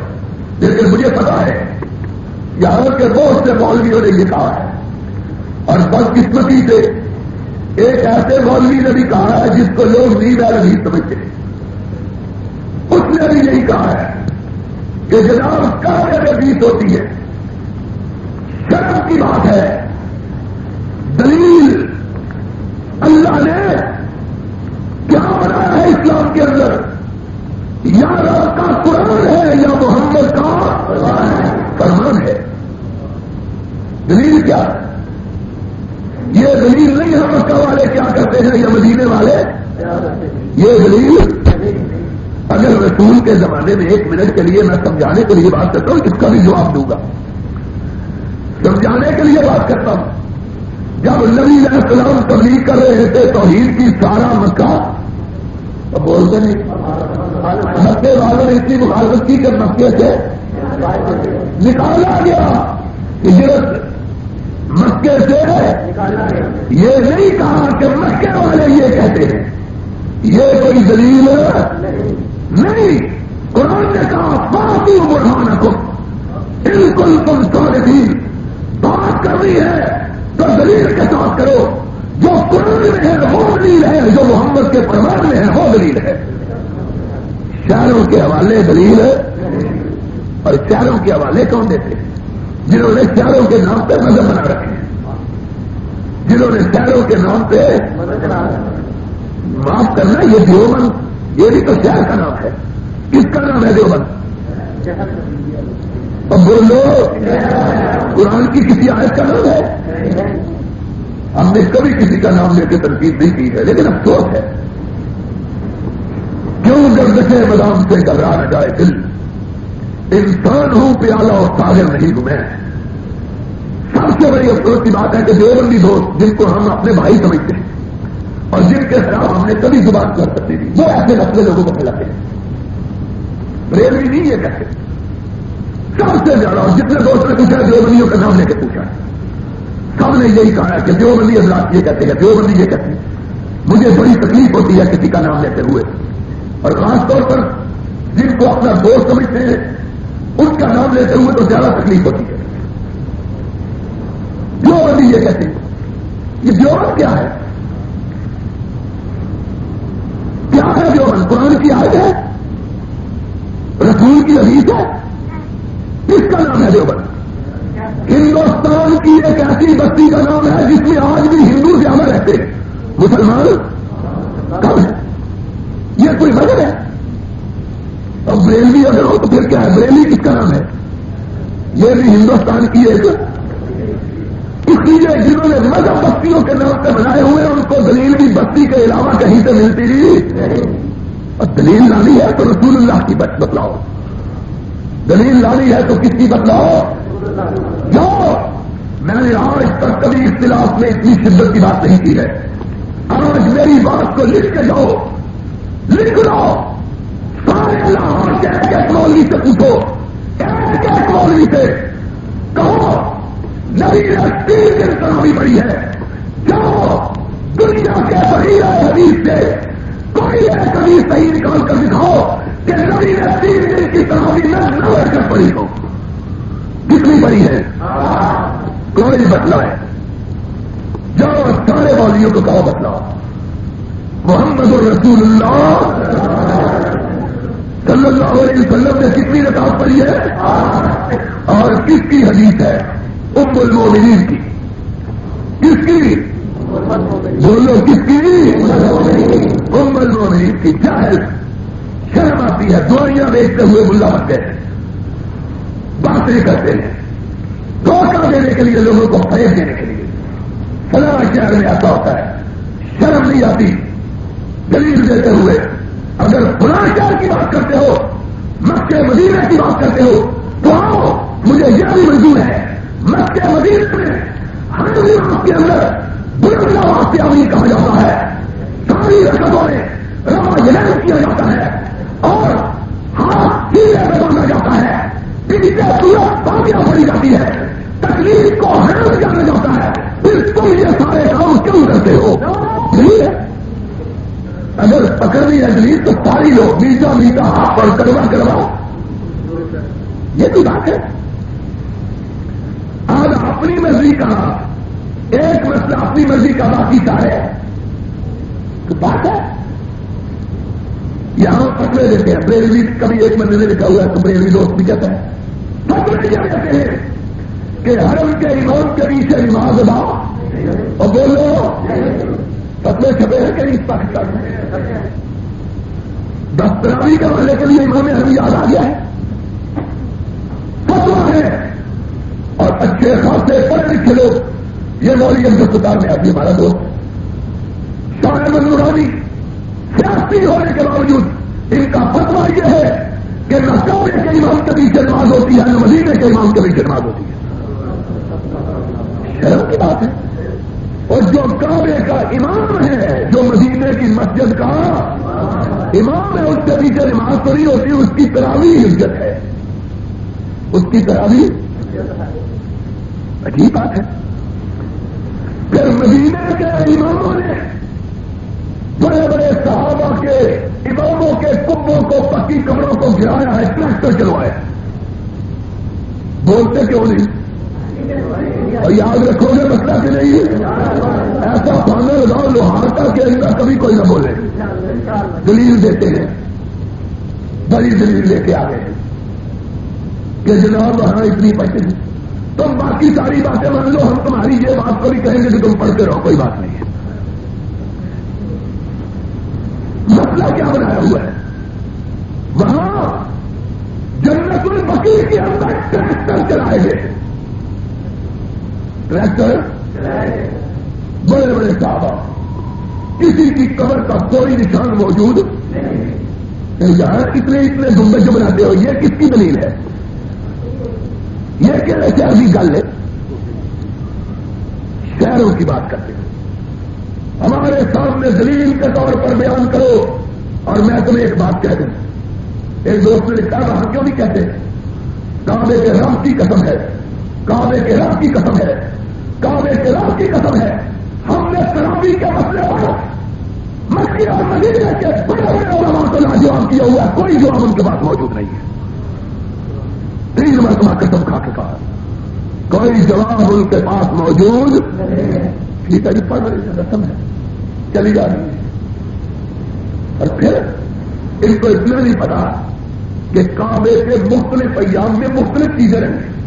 لیکن مجھے پتا ہے یہاں کے بہت سے مولویوں نے لکھا ہے۔ اور بدقسمتی سے ایک ایسے مولوی نے بھی کہا ہے جس کو لوگ نیند ہے نہیں سمجھتے اس نے بھی یہی کہا ہے کہ جناب کافی بیت ہوتی ہے؟ کی بات ہے۔ دلیل اللہ نے کیا بنایا ہے اسلام کے اندر؟ یا رب کا قرآن ہے یا محمد کا فرمان ہے؟ دلیل کیا؟ یہ دلیل نہیں ہے مکہ والے کیا کرتے ہیں یا مدینے والے۔ یہ دلیل اگر رسول کے زمانے میں ایک منٹ کے لیے میں سمجھانے کے لیے بات کرتا ہوں، اس کا بھی جواب دوں گا۔ سمجھانے کے لیے بات کرتا ہوں۔ جب نبی علیہ السلام تبلیغ کر رہے تھے توحید کی سارا مکہ اب بولتے نہیں۔ مکے والوں نے اتنی مخالفت کی کہ مکے سے نکالا گیا ہجرت مکے سے یہ نہیں کہا کہ مکے والے یہ کہتے ہیں۔ یہ کوئی دلیل نہیں۔ قرآن نے کہا باقی برہان کو بالکل تم سارے کرنی ہے تو دلیل کے ساتھ کرو، جو قرآن میں ہے وہ دلیل ہے، جو محمد کے پروان میں ہے وہ دلیل ہے۔ شہروں کے حوالے دلیل اور شہروں کے حوالے کون دیتے ہیں؟ جنہوں نے شہروں کے نام پہ مذہب بنا رکھے ہیں۔ جنہوں نے شہروں کے نام پہ معاف کرنا، یہ دیوبند، یہ بھی تو شہر کا نام ہے۔ کس کا نام ہے دیوبند؟ اب بولو قرآن کی کسی آیت کا نام ہے۔ ہم نے کبھی کسی کا نام لے کے تنقید نہیں کی ہے، لیکن افسوس ہے۔ کیوں گردشے بادام سے گھبرا نہ جائے دل؟ انسان ہوں، پیالہ اور تاغر نہیں ہوں میں۔ سب سے بڑی افسوس کی بات ہے کہ دیوبندی دوست جن کو ہم اپنے بھائی سمجھتے ہیں اور جن کے خلاف ہم نے کبھی زبان کر سکتی تھی، وہ ایسے مسئلے لوگوں کو پھیلاتے ہیں۔ ریلوی نہیں یہ کہتے۔ سب سے زیادہ اور جتنے دوست نے پوچھا دیوبندیوں کا نام لے کے پوچھا سب نے یہی کہا کہ دیوبندی حضرات یہ کہتے ہیں، دیوبندی یہ کہتے ہیں۔ مجھے بڑی تکلیف ہوتی ہے کسی کا نام لیتے ہوئے۔ اور خاص طور پر جن کو اپنا دوست سمجھتے ہیں ان کا نام لیتے ہوئے تو زیادہ تکلیف ہوتی ہے۔ دیوبندی یہ کہتے ہیں۔ یہ دیوبند کیا ہے؟ کیا ہے جو قرآن کی آیت ہے؟ رسول کی حدیث ہے؟ کس کا نام ہے دیوبند. ہندوستان کی ایک ایسی بستی کا نام ہے جس میں آج بھی ہندو زیادہ رہتے ہیں. مسلمان کم ہے یہ کوئی مذہب ہے؟ اور بریلوی اگر ہو تو پھر کیا ہے؟ بریلی کس کا نام ہے؟ یہ بھی ہندوستان کی ایک اس لیے جنہوں نے مذہب بستیوں کے نام سے بنائے ہوئے ان کو دلیل بھی بستی کے علاوہ کہیں سے ملتی اور دلیل لانی ہے تو رسول اللہ کی بت بتلاؤ. دلیل لانی ہے تو کس کی بتلاؤ؟ جو میں نے آج تک کبھی اختلاف میں اتنی شدت کی بات نہیں کی ہے۔ آج میری بات کو لکھ کے جاؤ۔ لکھ لو سارے اللہ کے مولوی سے پوچھو۔ ایک ایک مولوی سے کہو۔ نبی نے تین دن تراوی پڑی ہے۔ جو دنیا کے بغیر حدیث سے کوئی ایک حدیث صحیح نکال کر دکھاؤ۔ کہ نبی نے تین دن کی تراوی میں نہ بیٹھ کر پڑی ہو کتنی پڑی ہے کوئی بدلا ہے جاؤ سارے والیوں کو کہو بدلاؤ محمد الرسول اللہ صلی اللہ علیہ وسلم نے کتنی رکاوٹ پڑی ہے اور کس کی حدیث ہے ام المومنین کی کس کی بولو کس کی ام المومنین کی جاہل شرم آتی ہے دوائیاں بیچتے ہوئے ملا بنتے ہیں باتیں کرتے ہیں۔ دھوکہ دینے کے لیے لوگوں کو فیض دینے کے لیے۔ فلاں شہر میں ایسا ہوتا ہے۔ شرم نہیں آتی۔ دلیل دیتے ہوئے اگر فلاں شہر کی بات کرتے ہو مکے مدینہ کی بات کرتے ہو، تو آؤ، مجھے یہ بھی منظور ہے۔ مکے مدینہ میں ہر آپ کے اندر بلند واسطے ابھی کہا جاتا ہے۔ ساری رقبوں میں روا جلد کیا جاتا ہے۔ اور ہاتھ سیلے میں باندھا جاتا ہے۔ پیچھے سورت پاگیاں پڑی جاتی ہے۔ تکلیف کو حیرت جانا جاتا ہے۔ پھر تم یہ سارے کام کیوں کرتے ہو؟ اگر پکڑنی ہے دلیل تو ساری لوگ میٹا میٹا ہاتھ پر کروا کرواؤ یہ تو بات ہے؟ آج اپنی مرضی کا ایک مسئلہ اپنی مرضی کا باقی سارے بات ہے؟ یہاں پکڑے دیتے ہیں، بریلوی کبھی ایک مہینے نے لکھا ہوا ہے، تو بریلوی دوست بھی کہتا ہے پکڑے کیا کہتے ہیں؟ کہ حرم کے امام کے پیچھے نماز ادا اور بولو پتلے چھپے ہیں کہیں پاکستان میں دس تراوی کے والے کے لیے امام حرم یاد آ گیا ہے۔ فتوا ہے۔ اور اچھے خاصے پڑھے لکھے لوگ، یہ مولوی ابدار میں ابھی ہمارا دوست۔ شاہ نورانی۔ سیاسی ہونے کے باوجود ان کا فتوا یہ ہے کہ نہ کے امام کے پیچھے نماز ہوتی ہے، نہ مدینے کے امام کے پیچھے نماز ہوتی ہے۔ شرم کی بات ہے۔ اور جو کعبے کا امام ہے، جو مدینے کی مسجد کا امام ہے، اس کے پیچھے نماز تو نہیں ہوتی، اس کی تراوی عزت ہے۔ اس کی تراوی عجیب بات ہے۔ پھر مدینے کے اماموں نے بڑے بڑے کے اماموں کے کمبوں کو پکی کمروں کو گرایا ہے ٹریکٹر چلوایا بولتے کیوں نہیں؟ اور یاد رکھو گے مسئلہ کہ نہیں؟ ایسا پانا لگاؤ، لوہار کا کے اندر کبھی کوئی نہ بولے۔ دلیل دیتے ہیں۔ بڑی دلیل لے کے آ گئے کہ جناب، وہاں اتنی پیسے تم باقی ساری باتیں مان لو، ہم تمہاری یہ بات کو بھی کہیں گے کہ تم پڑھتے رہو، کوئی بات نہیں۔ ہے کیا بنایا ہوا ہے۔ وہاں جنت البقیر کے اندر ٹریکٹر چلائے گئے ٹریکٹر بڑے بڑے صحابہ۔ کسی کی قبر کا کوئی نشان موجود یہاں اتنے اتنے گنبد جو بناتے ہو، یہ کس کی دلیل ہے؟ یہ کہنے سے گل ہے۔ شہروں کی بات کرتے ہیں۔ ہمارے سامنے دلیل کے طور پر بیان کرو۔ اور میں تمہیں ایک بات کہہ دوں۔ ایک دوست نے لکھا، وہاں کیوں نہیں کہتے؟ کعبے کے رب کی قسم ہے۔ کعبے کے رب کی قسم ہے۔ کعبے کے رب کی قسم ہے۔ ہم نے ترابی کے مسئلے پر مکی اور مدینے کے بڑے بڑے علماء کو لاجواب کیا ہوا۔ کوئی جواب ان کے پاس موجود نہیں ہے۔ تین مرتبہ قسم کھا کے کہا۔ کوئی جواب ان کے پاس موجود ٹھیک ہے۔ جی پڑھ رہی رسم ہے۔ چلی جا رہی ہے۔ اور پھر ان کو اتنا نہیں پتا کہ کعبے کے مختلف ایام میں مختلف چیزیں رہیں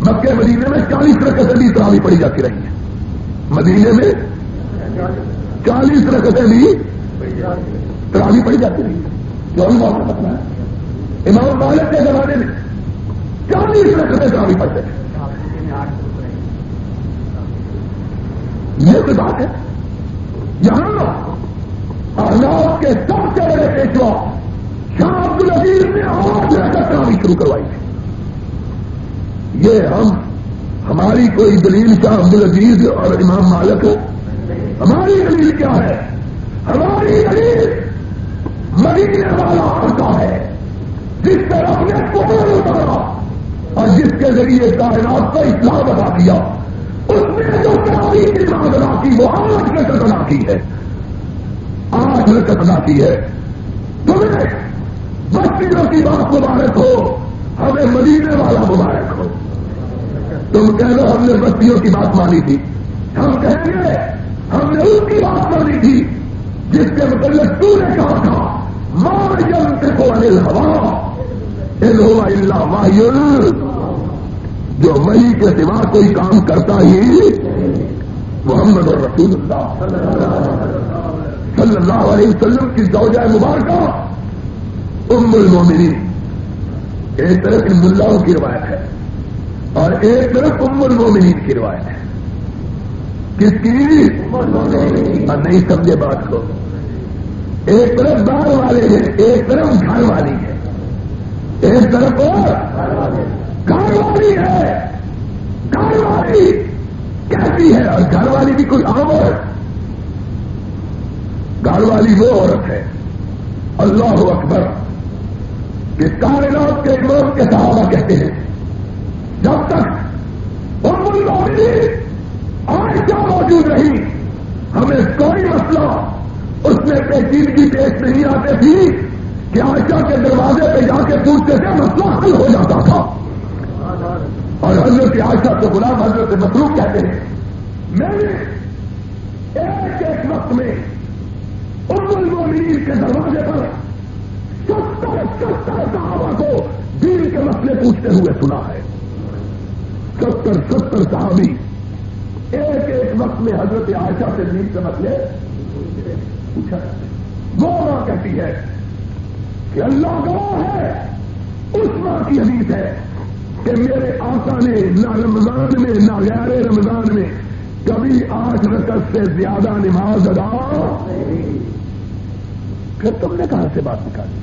مکے مدینے میں چالیس رقطیں بھی تراوی پڑی جاتی رہی ہیں مدینے میں چالیس رقطیں بھی تراوی پڑی جاتی رہی ہیں جو ہم وہاں پتہ ہے۔ امام مالک کے زمانے میں چالیس رقطیں تراوی پڑتے ہیں یہ بات ہے؟ یہاں احناف کے سب سے بڑے پیشوا شاہ عبد العزیز نے آج رقط تراوی شروع کروائی۔ تھی یہ ہم، ہماری کوئی دلیل شاہ عبد العزیز اور امام مالک ہماری دلیل کیا ہے؟ ہماری دلیل مدینے والا آتا ہے۔ جس پر اپنے قبول اتارا اور جس کے ذریعے کائنات کو اطلاع بتا دیا اس نے جو تاریخ کی بات ادا کی، وہ آج رکت ادا کی ہے۔ آج ادا کی ہے۔ تمہیں بستیوں کی بات مبارک ہو، ہمیں مدینے والا مبارک ہو۔ تم کہہ لو ہم نے بستیوں کی بات مانی تھی۔ ہم کہیں گے ہم نے ان کی بات مانی تھی جس کے متعلق تو نے کہا تھا مار جنتے کو انل ہوا اللہ واہل جو وہی کے سوا کوئی کام کرتا ہی محمد اور رسول اللہ۔ صلی اللہ علیہ وسلم کی زوجہ مبارکہ، ام المومنین ایک طرف ان ملاؤں کی روایت ہے اور ایک طرف ام المومنین کی روایت ہے۔ کس کی؟ اور نہیں سمجھے بات کو۔ ایک طرف بار والے ہیں، ایک طرف گھر والی ہے ایک طرف گھر والی ہے۔ گھر والی کیسی ہے اور گھر والی بھی کوئی عام والی وہ عورت ہے۔ اللہ اکبر۔ کہ کائنات کے امام کے صحابہ کہتے ہیں، جب تک ام المومنین عائشہ موجود رہی ہمیں کوئی مسئلہ اس میں پیچیدگی پیش نہیں آتی تھی کہ عائشہ کے دروازے پہ جا کے پوچھتے تھے، مسئلہ حل ہو جاتا تھا۔ اور حضرت عائشہ کو غلام حضرت مصروف کہتے ہیں، میں نے ایک ایک وقت میں ام کے دروازے پر ستر ستر صحابہ کو دین کے مسئلے پوچھتے ہوئے سنا ہے۔ ستر ستر صحابی ایک ایک وقت میں حضرت عائشہ سے دین کے مسئلے پوچھا وہ ماں کہتی ہے کہ اللہ گواہ ہے، اس ماں کی حدیث ہے کہ میرے آقا نے نہ رمضان میں، نہ غیر رمضان میں کبھی آٹھ رکعت سے زیادہ نماز ادا پھر تم نے کہاں سے بات نکالی؟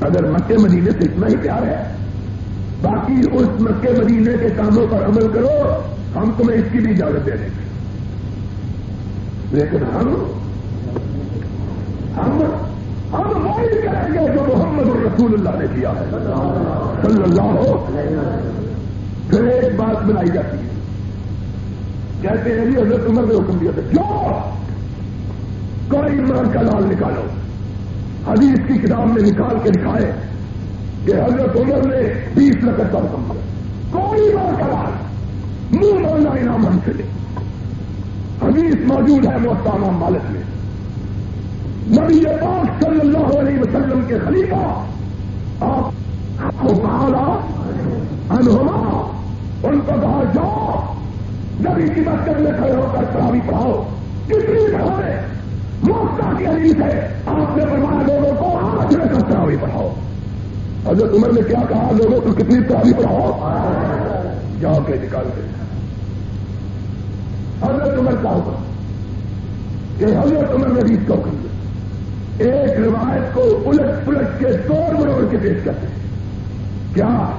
اگر مکے مدینے سے اتنا ہی پیار ہے، باقی اس مکے مدینے کے کاموں پر عمل کرو، ہم تمہیں اس کی بھی اجازت دے دیں گے۔ لیکن ہم ہم ہم وہی کریں گے جو محمد الرسول اللہ نے کیا ہے۔ صلی اللہ ہو پھر ایک بات بنائی جاتی ہے۔ کہتے ہیں جی حضرت عمر نے حکم دیا تھا کیوں کوئی ماں کا لال نکالو۔ حدیث کی کتاب میں نکال کے دکھائے کہ حضرت عمر نے بیس لکڑ کا حکم دیا کوئی ماں کا لال منہ ماننا انعام ہم سے لے حدیث موجود ہے محتانہ مالک میں۔ نبی پاک صلی اللہ علیہ وسلم کے خلیفہ۔ آپ کو کہا انہما، ان کو کہا جاؤ نبی کی مسجد میں کھڑے ہو کر تراوی پڑھاؤ۔ کتنی پڑھائے موقع کی حدیث ہے۔ آپ نے فرمایا لوگوں کو آج میں کر تراوی پڑھاؤ۔ حضرت عمر نے کیا کہا؟ لوگوں کو کتنی تراوی پڑھاؤ۔ جاؤ کے نکال کے حضرت عمر کا ہوگا کہ حضرت عمر نے حدیث کو کر ایک روایت کو الٹ پلٹ کے توڑ مروڑ کے پیش کرتے ہیں۔ کیا؟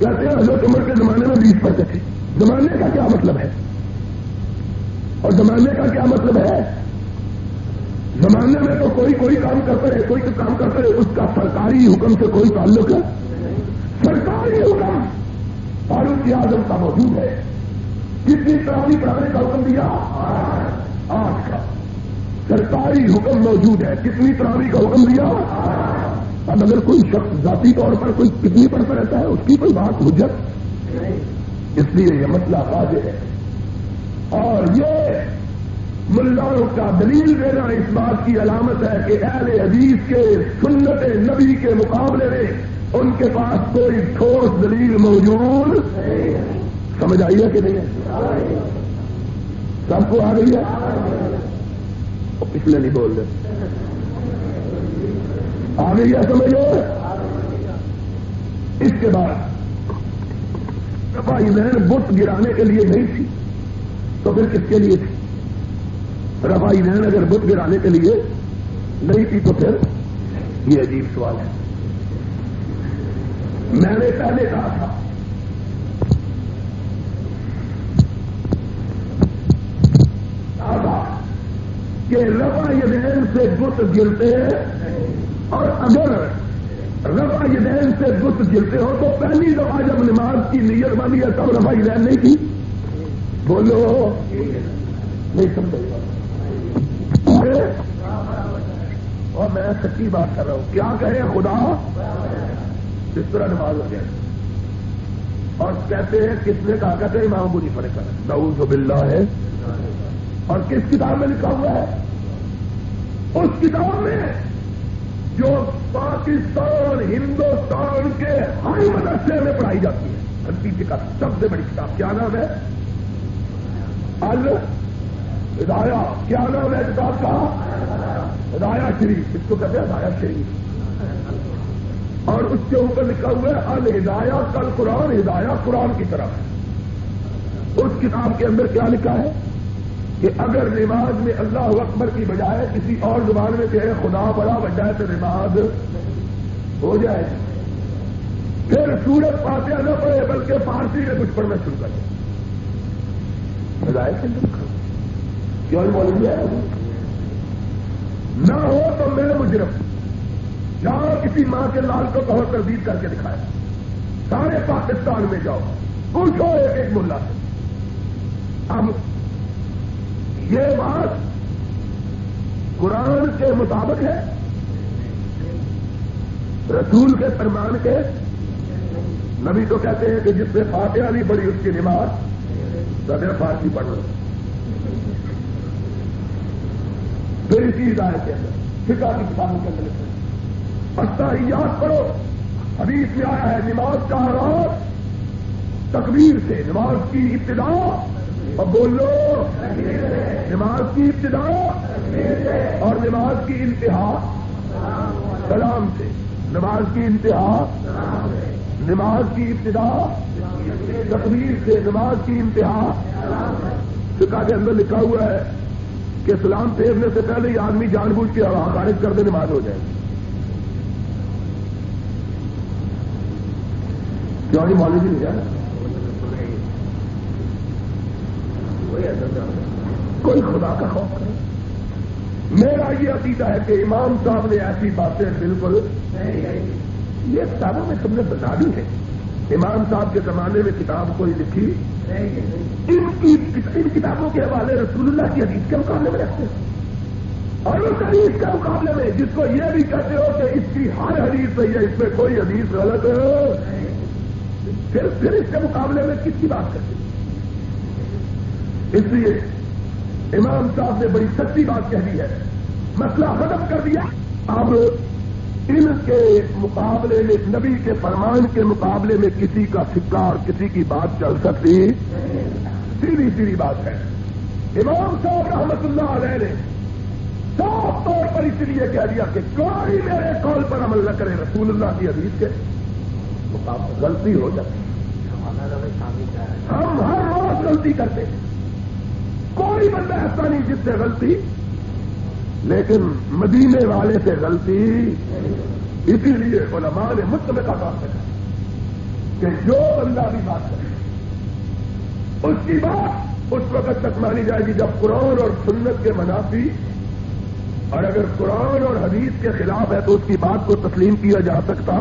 کہتے ہیں حضرت عمر کے زمانے میں بیس پڑھتے تھے۔ زمانے کا کیا مطلب ہے؟ اور زمانے کا کیا مطلب ہے؟ زمانے میں تو کوئی کوئی کام کرتا ہے کوئی کام کرتا ہے اس کا سرکاری حکم سے کوئی تعلق ہے؟ سرکاری حکم! اور اس کی آزم کا موجود ہے۔ کتنی تراوی پڑھانے کا حکم دیا؟ آج کا۔ سرکاری حکم موجود ہے۔ کتنی تراوی کا حکم دیا؟ اب اگر کوئی شخص ذاتی طور پر کوئی کتنی پڑھتا رہتا ہے، اس کی کوئی بات حجت؟ اس لیے یہ مسئلہ واضح ہے۔ اور یہ ملاؤں کا دلیل دینا اس بات کی علامت ہے کہ اہل حدیث کے سنت نبی کے مقابلے میں ان کے پاس کوئی ٹھوس دلیل موجود سمجھ آئی ہے کہ نہیں ہے؟ سب کو آ رہی ہے؟ پچھلے نہیں بول رہے۔ آگے کیا سمجھو اس کے بعد رفائی بہن بت گرانے کے لیے نہیں تھی، تو پھر کس کے لیے تھی؟ رفائی بہن اگر بت گرانے کے لیے نہیں تھی تو پھر یہ عجیب سوال ہے۔ میں نے پہلے کہا تھا۔ کہ رفا یدین سے بت گرتے ہیں اور اگر رفا یدین سے بت گرتے ہو تو پہلی دفعہ جب نماز کی نیت بنی ہے تب رفا یدین نہیں تھی۔ بولو۔ نہیں سمجھ اور میں سچی بات کر رہا ہوں۔ کیا کہے خدا؟ کس طرح نماز ہو جائے اور کہتے ہیں کس نے کہا کہتے ہیں امام بری پڑے کر نعوذ باللہ۔ ہے اور کس کتاب میں لکھا ہوا ہے؟ اس کتاب میں جو پاکستان، ہندوستان کے ہر مدرسے میں پڑھائی جاتی ہے۔ ہنسی کا سب سے بڑی کتاب۔ کیا نام ہے؟ ال ہدایا کیا نام ہے کتاب کا؟ ہدایا شریف، اس کو کہتے ہیں ہدایا شریف۔ اور اس کے اوپر لکھا ہوا ہے الہدایا کل قرآن ہدایا قرآن کی طرف۔ اس کتاب کے اندر کیا لکھا ہے؟ کہ اگر نماز میں اللہ اکبر کی بجائے کسی اور زبان میں کہے، خدا بڑا بجائے تو نماز ہو جائے۔ پھر سورت پاتے نہ پڑے بلکہ پارسی میں کچھ پڑھنا شروع کر دیں کیوں بولیں گے نہ ہو تو میرے مجرم۔ جاؤ کسی ماں کے لال کو کہو تردید کر کے دکھائے سارے پاکستان میں جاؤ۔ پوچھو ایک ایک ملا سے۔ اب یہ بات قرآن کے مطابق ہے؟ رسول کے فرمان کے؟ نبی تو کہتے ہیں کہ جس سے فاتحہ نہیں پڑی اس کی نماز صدر فارسی پڑھ لو۔ پھر اسی ہدایت کے اندر فکا کی کتابوں کے اندر لکھا یاد کرو، حدیث میں آیا ہے، نماز کا آغاز تکبیر سے نماز کی ابتدا اور بولو، نماز کی ابتدا اور نماز کی انتہا، سلام سے۔ نماز کی انتہا، نماز کی ابتدا تقریر سے نماز کی انتہا فکا کے اندر لکھا ہوا ہے کہ سلام پھیرنے سے پہلے ہی آدمی جان بوجھ کے خارج کر دے، نماز ہو جائے۔ کیوں جی جی نہیں مالوی نہیں جائے کوئی خدا کا خوف نہیں۔ میرا یہ عقیدہ ہے کہ امام صاحب نے ایسی باتیں بالکل یہ کتابوں میں تم نے بتا دی ہے امام صاحب کے زمانے میں کتاب کوئی لکھی ان کی ان کتابوں کے حوالے رسول اللہ کی حدیث کے مقابلے میں رکھتے ہیں۔ اور اس حدیث کے مقابلے میں جس کو یہ بھی کہتے ہو کہ اس کی ہر حدیث صحیح ہے اس میں کوئی حدیث غلط ہے۔ پھر پھر اس کے مقابلے میں کس کی بات کرتے اس لیے امام صاحب نے بڑی سچی بات کہہ دی ہے۔ مسئلہ ختم کر دیا۔ اب ان کے مقابلے میں، نبی کے فرمان کے مقابلے میں کسی کا سکہ اور کسی کی بات چل سکتی؟ سیدھی سیدھی بات ہے۔ امام صاحب رحمت اللہ علیہ نے صاف طور پر اس لیے کہہ دیا کہ کوئی میرے کال پر عمل نہ کرے رسول اللہ کی حدیث کے مقابلے غلطی ہو جاتی۔ ہم ہر روز غلطی کرتے ہیں۔ کوئی بندہ ایسا نہیں جس سے غلطی لیکن مدینے والے سے غلطی اسی لیے علماء نے مطلب کا کام کرا کہ جو بندہ بھی بات کرے، اس کی بات اس وقت تک مانی جائے گی جب قرآن اور سنت کے منافی، اور اگر قرآن اور حدیث کے خلاف ہے تو اس کی بات کو تسلیم کیا جا سکتا۔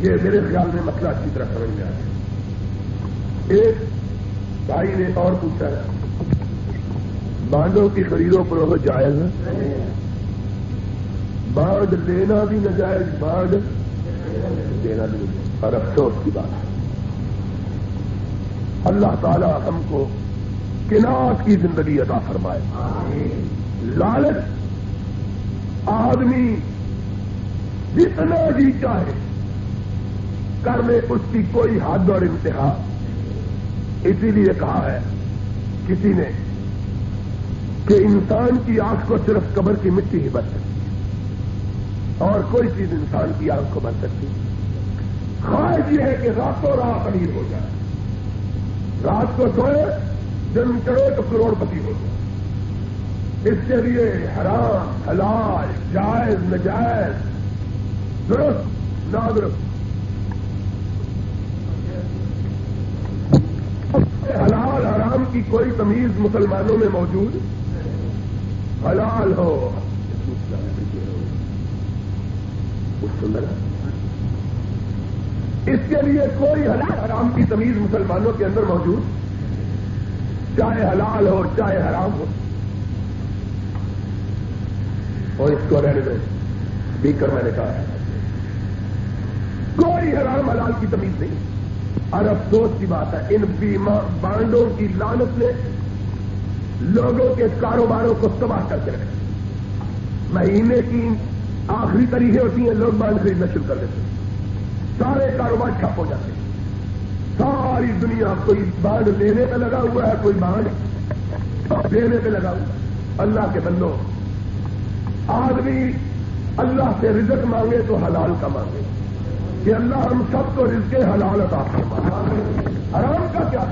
یہ میرے خیال میں مسئلہ اچھی طرح سمجھ میں آیا۔ ایک بھائی نے اور پوچھا ہے بانڈوں کی خریدوں پر جائز ہے بانڈ لینا بھی نجائز، بانڈ دینا بھی اور افسوس کی بات ہے۔ اللہ تعالی ہم کو کناس کی زندگی ادا فرمائے۔ لالچ آدمی جتنا جی چاہے کر لے، اس کی کوئی حد اور انتہا۔ اسی لیے کہا ہے، کسی نے کہ انسان کی آنکھ کو صرف قبر کی مٹی ہی بن سکتی ہے اور کوئی چیز انسان کی آنکھ کو بن سکتی خواہش یہ ہے کہ راتوں رات امیر ہو جائے۔ رات کو سوئے جنم کرے تو کروڑ پتی ہو جائے۔ اس کے لیے حرام، حلال، جائز، نجائز، درست، نادرست۔ حلال، حرام کی کوئی تمیز مسلمانوں میں موجود حلال ہو۔ اس کے لیے کوئی حلال حرام کی تمیز مسلمانوں کے اندر موجود۔ چاہے حلال ہو، چاہے حرام ہو۔ اور اس کو رہنے دو۔ بیکر میں نے کہا ہے۔ کوئی حرام حلال کی تمیز نہیں۔ اور افسوس کی بات ہے۔ ان بانڈوں کی لانت نے لوگوں کے کاروباروں کو تباہ کر کے مہینے کی آخری طریقے ہوتی ہیں، لوگ بانڈ خریدنا شروع کر دیتے ہیں۔ سارے کاروبار ٹھپ ہو جاتے ہیں۔ ساری دنیا کوئی بانڈ لینے پہ لگا ہوا ہے، کوئی بانڈ دینے پہ لگا ہوا ہے۔ اللہ کے بندوں آدمی اللہ سے رزق مانگے تو حلال کا مانگے۔ کہ اللہ ہم سب کو رزق حلال عطا فرما حرام کا کیا؟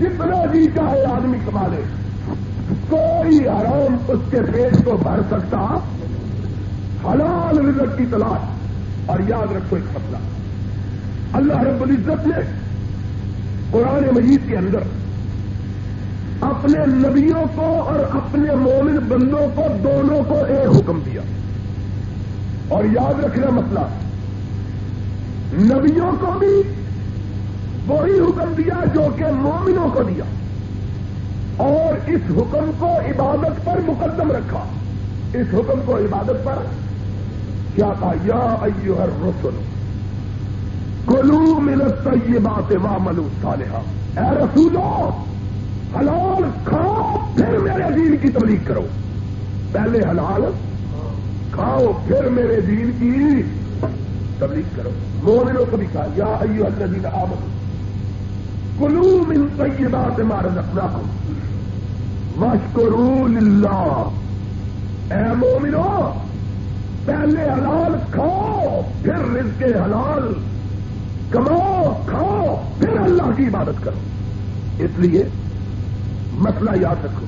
جتنا جی چاہے آدمی کما لے۔ کوئی حرام اس کے پیٹ کو بھر سکتا، حلال رزق کی تلاش، اور یاد رکھو ایک مسئلہ۔ اللہ رب العزت نے قرآن مجید کے اندر اپنے نبیوں کو اور اپنے مومن بندوں کو، دونوں کو ایک حکم دیا۔ اور یاد رکھنا مسئلہ، نبیوں کو بھی وہی حکم دیا جو کہ مومنوں کو دیا۔ اور اس حکم کو عبادت پر مقدم رکھا۔ اس حکم کو عبادت پر کیا تھا یا ایو ہر کلو ملت یہ بات وا صالحہ اے رسولو، حلال کھاؤ، پھر میرے دین کی تبلیغ کرو۔ پہلے حلال کھاؤ، پھر میرے دین کی تبلیغ کرو۔ مومنوں کو بھی کہا، یا ایو الذین آمنوا، کلو من طیبات ما رزقناکم۔ واشکروا للہ اے مومنو، پہلے حلال کھاؤ، پھر رزق حلال۔ کماؤ، کھاؤ، پھر اللہ کی عبادت کرو۔ اس لیے مسئلہ یاد رکھو،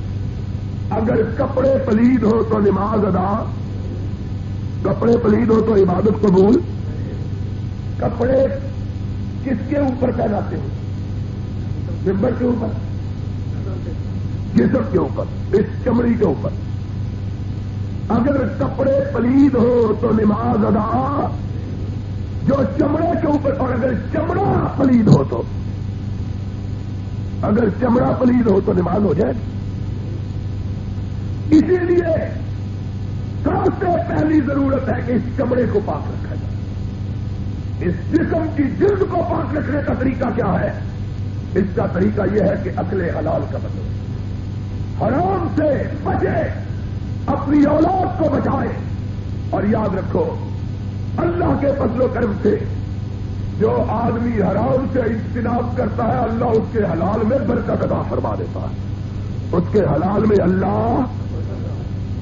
اگر کپڑے پلید ہو تو نماز ادا، کپڑے پلید ہو تو عبادت قبول۔ کپڑے کس کے اوپر پہناتے ہو ممبر کے اوپر۔ جسم کے اوپر، اس چمڑی کے اوپر۔ اگر کپڑے پلید ہو تو نماز ادا، جو چمڑے کے اوپر، اور اگر چمڑا پلید ہو تو، اگر چمڑا پلید ہو تو نماز ہو جائے۔ اسی لیے سب سے پہلی ضرورت ہے کہ اس چمڑے کو پاک رکھا جائے۔ اس جسم کی جلد کو پاک رکھنے کا طریقہ کیا ہے؟ اس کا طریقہ یہ ہے کہ اکلے حلال کا مطلب حرام سے بچے، اپنی اولاد کو بچائے۔ اور یاد رکھو، اللہ کے فضل و کرم سے جو آدمی حرام سے اجتناب کرتا ہے، اللہ اس کے حلال میں برکت ادا فرما دیتا ہے۔ اس کے حلال میں اللہ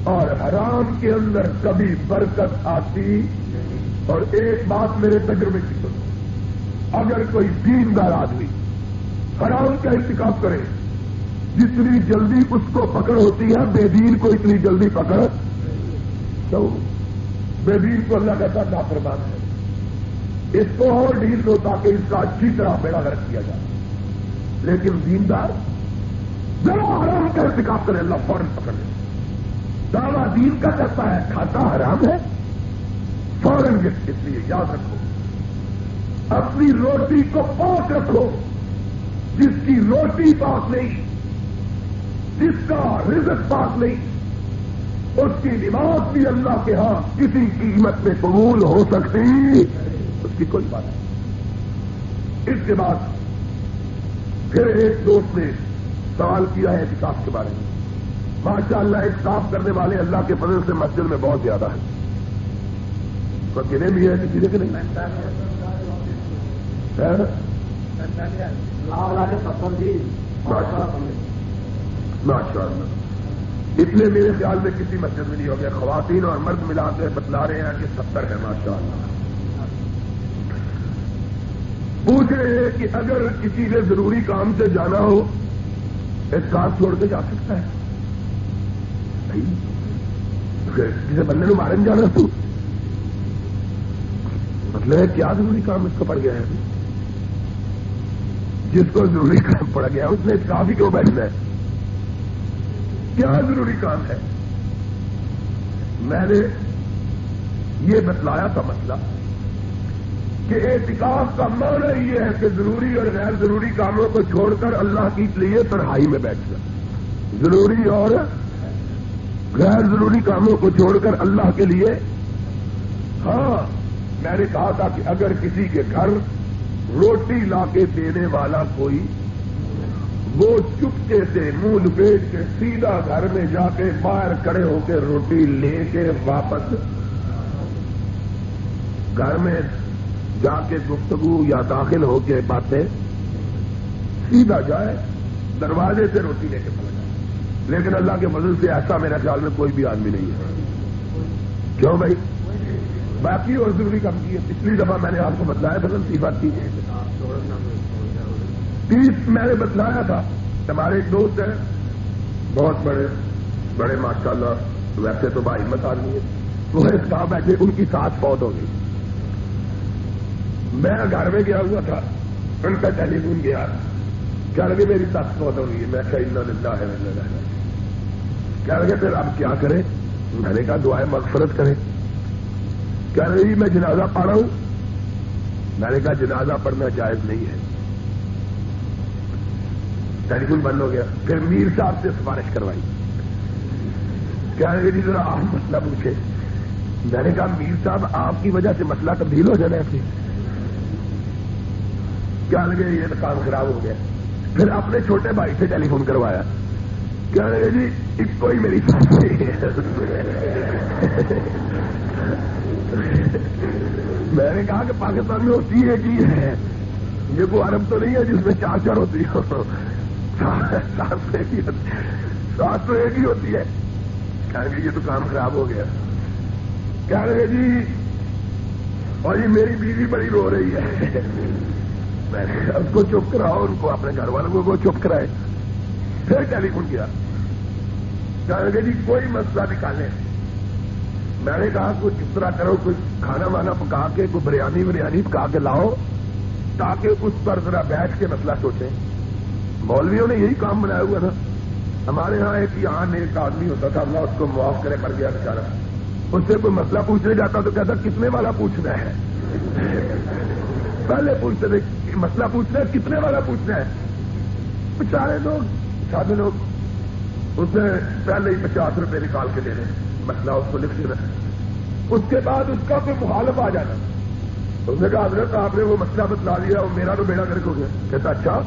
اور حرام کے اندر کبھی برکت آتی اور ایک بات میرے تجربے کی سنو، اگر کوئی دیندار آدمی حرام کا انتخاب کرے جتنی جلدی اس کو پکڑ ہوتی ہے، بے دین کو اتنی جلدی پکڑ۔ تو بے دین کو اللہ کہتا نہ ہے۔ اس کو اور ڈیل دو تاکہ اس کا اچھی طرح بیڑا گرک کیا جائے۔ لیکن دیندار، ذرا حرام کا انتخاب کرے، اللہ فوراً پکڑ لے۔ دعوی دین کا کرتا ہے، کھاتا حرام ہے۔ فوراً اس لیے یاد رکھو۔ اپنی روٹی کو پاک رکھو۔ جس کی روٹی پاک نہیں جس کا رزق پاک نہیں۔ اس کی نماز بھی اللہ کے ہاں کسی قیمت میں قبول ہو سکتی۔ اس کی کوئی بات نہیں۔ اس کے بعد پھر ایک دوست نے سوال کیا ہے احتکاب کے بارے میں۔ ماشاء اللہ احتکاب کرنے والے اللہ کے فضل سے مسجد میں بہت زیادہ تو گنے بھی ہے کسی کہ نہیں؟ ماشاء اللہ اس لیے میرے خیال میں کسی مسجد میں نہیں ہو گیا خواتین اور مرد ملا کے بتلا رہے ہیں کہ ستر ہے ماشاء اللہ پوچھ رہے ہیں کہ اگر کسی نے ضروری کام سے جانا ہو ایک کام چھوڑ کے جا سکتا ہے؟ کسی بندے نے مارن جانا تو۔ مطلب کیا ضروری کام اس کو پڑ گیا ہے؟ جس کو ضروری کام پڑ گیا، اس نے کافی کیوں بیٹھنا ہے؟ کیا ضروری کام ہے۔ میں نے یہ بتلایا تھا مسئلہ کہ احتکاف کا معنی یہ ہے کہ ضروری اور غیر ضروری کاموں کو چھوڑ کر اللہ کی لیے تنہائی میں بیٹھنا ضروری اور غیر ضروری کاموں کو چھوڑ کر اللہ کے لیے۔ ہاں میں نے کہا تھا کہ اگر کسی کے گھر روٹی لا کے دینے والا کوئی وہ چپکے سے منہ لپیٹ کے سیدھا گھر میں جا کے باہر کڑے ہو کے روٹی لے کے واپس گھر میں جا کے گفتگو یا داخل ہو کے باتیں سیدھا جائے، دروازے سے روٹی لے کے پڑ جائے لیکن اللہ کے فضل سے ایسا میرے خیال میں کوئی بھی آدمی نہیں ہے۔ کیوں بھائی؟ باقی اور ضروری کام کی ہے۔ پچھلی دفعہ میں نے آپ کو بتلایا تھا سی بات کی۔ تیس میں نے بتلایا تھا ہمارے ایک دوست ہیں، بہت بڑے بڑے ماشاء اللہ ویسے تو بھائی مت آدمی ہے وہ اس کہاں بیٹھے ان کی ساتھ بہت ہو گئی۔ میں گھر میں گیا ہوا تھا، ان کا ٹیلی فون گیا۔ کیا لگے میری ساتھ بہت ہو گئی میں کہنا دلہ ہے کیا لگے، پھر اب کیا کریں؟ میں نے کہا دعائیں مغفرت کریں۔ کہہ رہی جی، میں جنازہ پڑھ رہا ہوں۔ میں نے کہا، جنازہ پڑھنا جائز نہیں ہے۔ ٹیلی فون بند ہو گیا۔ پھر میر صاحب سے سفارش کروائی۔ کہہ رہے جی ذرا آپ مسئلہ پوچھے میں نے کہا، میر صاحب، آپ کی وجہ سے مسئلہ تبدیل ہو جانا ہے پھر۔ کیا لگے، یہ کام خراب ہو گیا۔ پھر اپنے چھوٹے بھائی سے ٹیلی فون کروایا۔ کیا رہے جی ایک کوئی میری میں نے کہا کہ پاکستان میں ہوتی ہے جی ہے؟ یہ کوئی عرب تو نہیں ہے جس میں چار چار ہوتی ہے سات تو ایک ہی ہوتی ہے کہیں گے یہ تو کام خراب ہو گیا کیا رہے جی اور یہ میری بیوی بڑی رو رہی ہے میں نے اس کو چپ کراؤ ان کو اپنے گھر والوں کو چپ کرائے پھر ٹیلی فون کیا کہنے لگے جی کوئی مسئلہ نکالے میں نے کہا کچھ اس طرح کرو کوئی کھانا وانا پکا کے کوئی بریانی بریانی پکا کے لاؤ تاکہ اس پر ذرا بیٹھ کے مسئلہ سوچیں مولویوں نے یہی کام بنایا ہوا تھا۔ ہمارے یہاں ایک یہاں ایک آدمی ہوتا تھا، اللہ اس کو معاف کرے پڑ گیا بیچارا اس سے کوئی مسئلہ پوچھنے جاتا تو کہتا، کتنے والا پوچھنا ہے؟ پہلے پوچھتے تھے، مسئلہ پوچھنا ہے، کتنے والا پوچھنا ہے؟ بچارے لوگ، سادے لوگ، اس نے پہلے ہی پچاس روپے نکال کے دے دیں مسئلہ اس کو لکھ دینا اس کے بعد اس کا کوئی مخالف آ جانا اس نے کہا، حضرت، آپ نے وہ مسئلہ بتلا دیا، وہ میرا تو بیڑا گرک ہو گیا۔ کہتا اچھا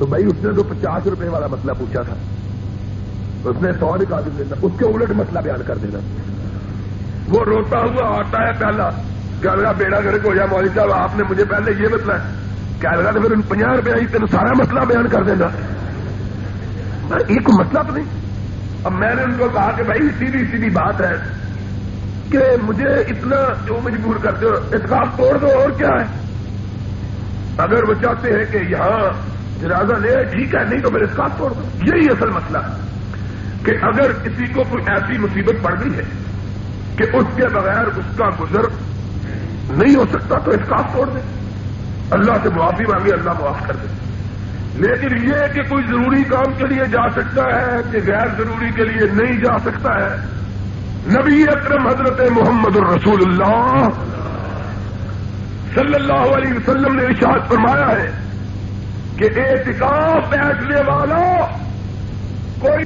تو بھائی اس نے تو پچاس روپے والا مسئلہ پوچھا تھا، اس نے سو نکال دینا اس کے الٹ مسئلہ بیان کر دینا۔ وہ روتا ہوا، آتا ہے پہلا کیا لگا بیڑا گرک ہو جائے مولوی صاحب، آپ نے مجھے پہلے یہ بتلا کیا لگا تو پھر ان پنجہ روپے آئی، تین سارا مسئلہ بیان کر دینا۔ ایک مسئلہ تو نہیں۔ اب میں نے ان کو کہا کہ بھائی، سیدھی سیدھی بات ہے کہ مجھے اتنا جو مجبور کرتے ہو اتفاق توڑ دو، اور کیا ہے؟ اگر وہ چاہتے ہیں کہ یہاں جنازہ لے، ٹھیک ہے، نہیں تو میرے اسکاف توڑ دو۔ یہی اصل مسئلہ ہے کہ اگر کسی کو کوئی ایسی مصیبت پڑ گئی ہے کہ اس کے بغیر اس کا گزر نہیں ہو سکتا تو اسکاف توڑ دے۔ اللہ سے معافی مانگے اللہ معاف کر دے۔ لیکن یہ کہ کوئی ضروری کام کے لیے جا سکتا ہے، کہ غیر ضروری کے لیے نہیں جا سکتا ہے۔ نبی اکرم حضرت محمد الرسول اللہ صلی اللہ علیہ وسلم نے ارشاد فرمایا ہے کہ اعتکاف بیٹھنے والا کوئی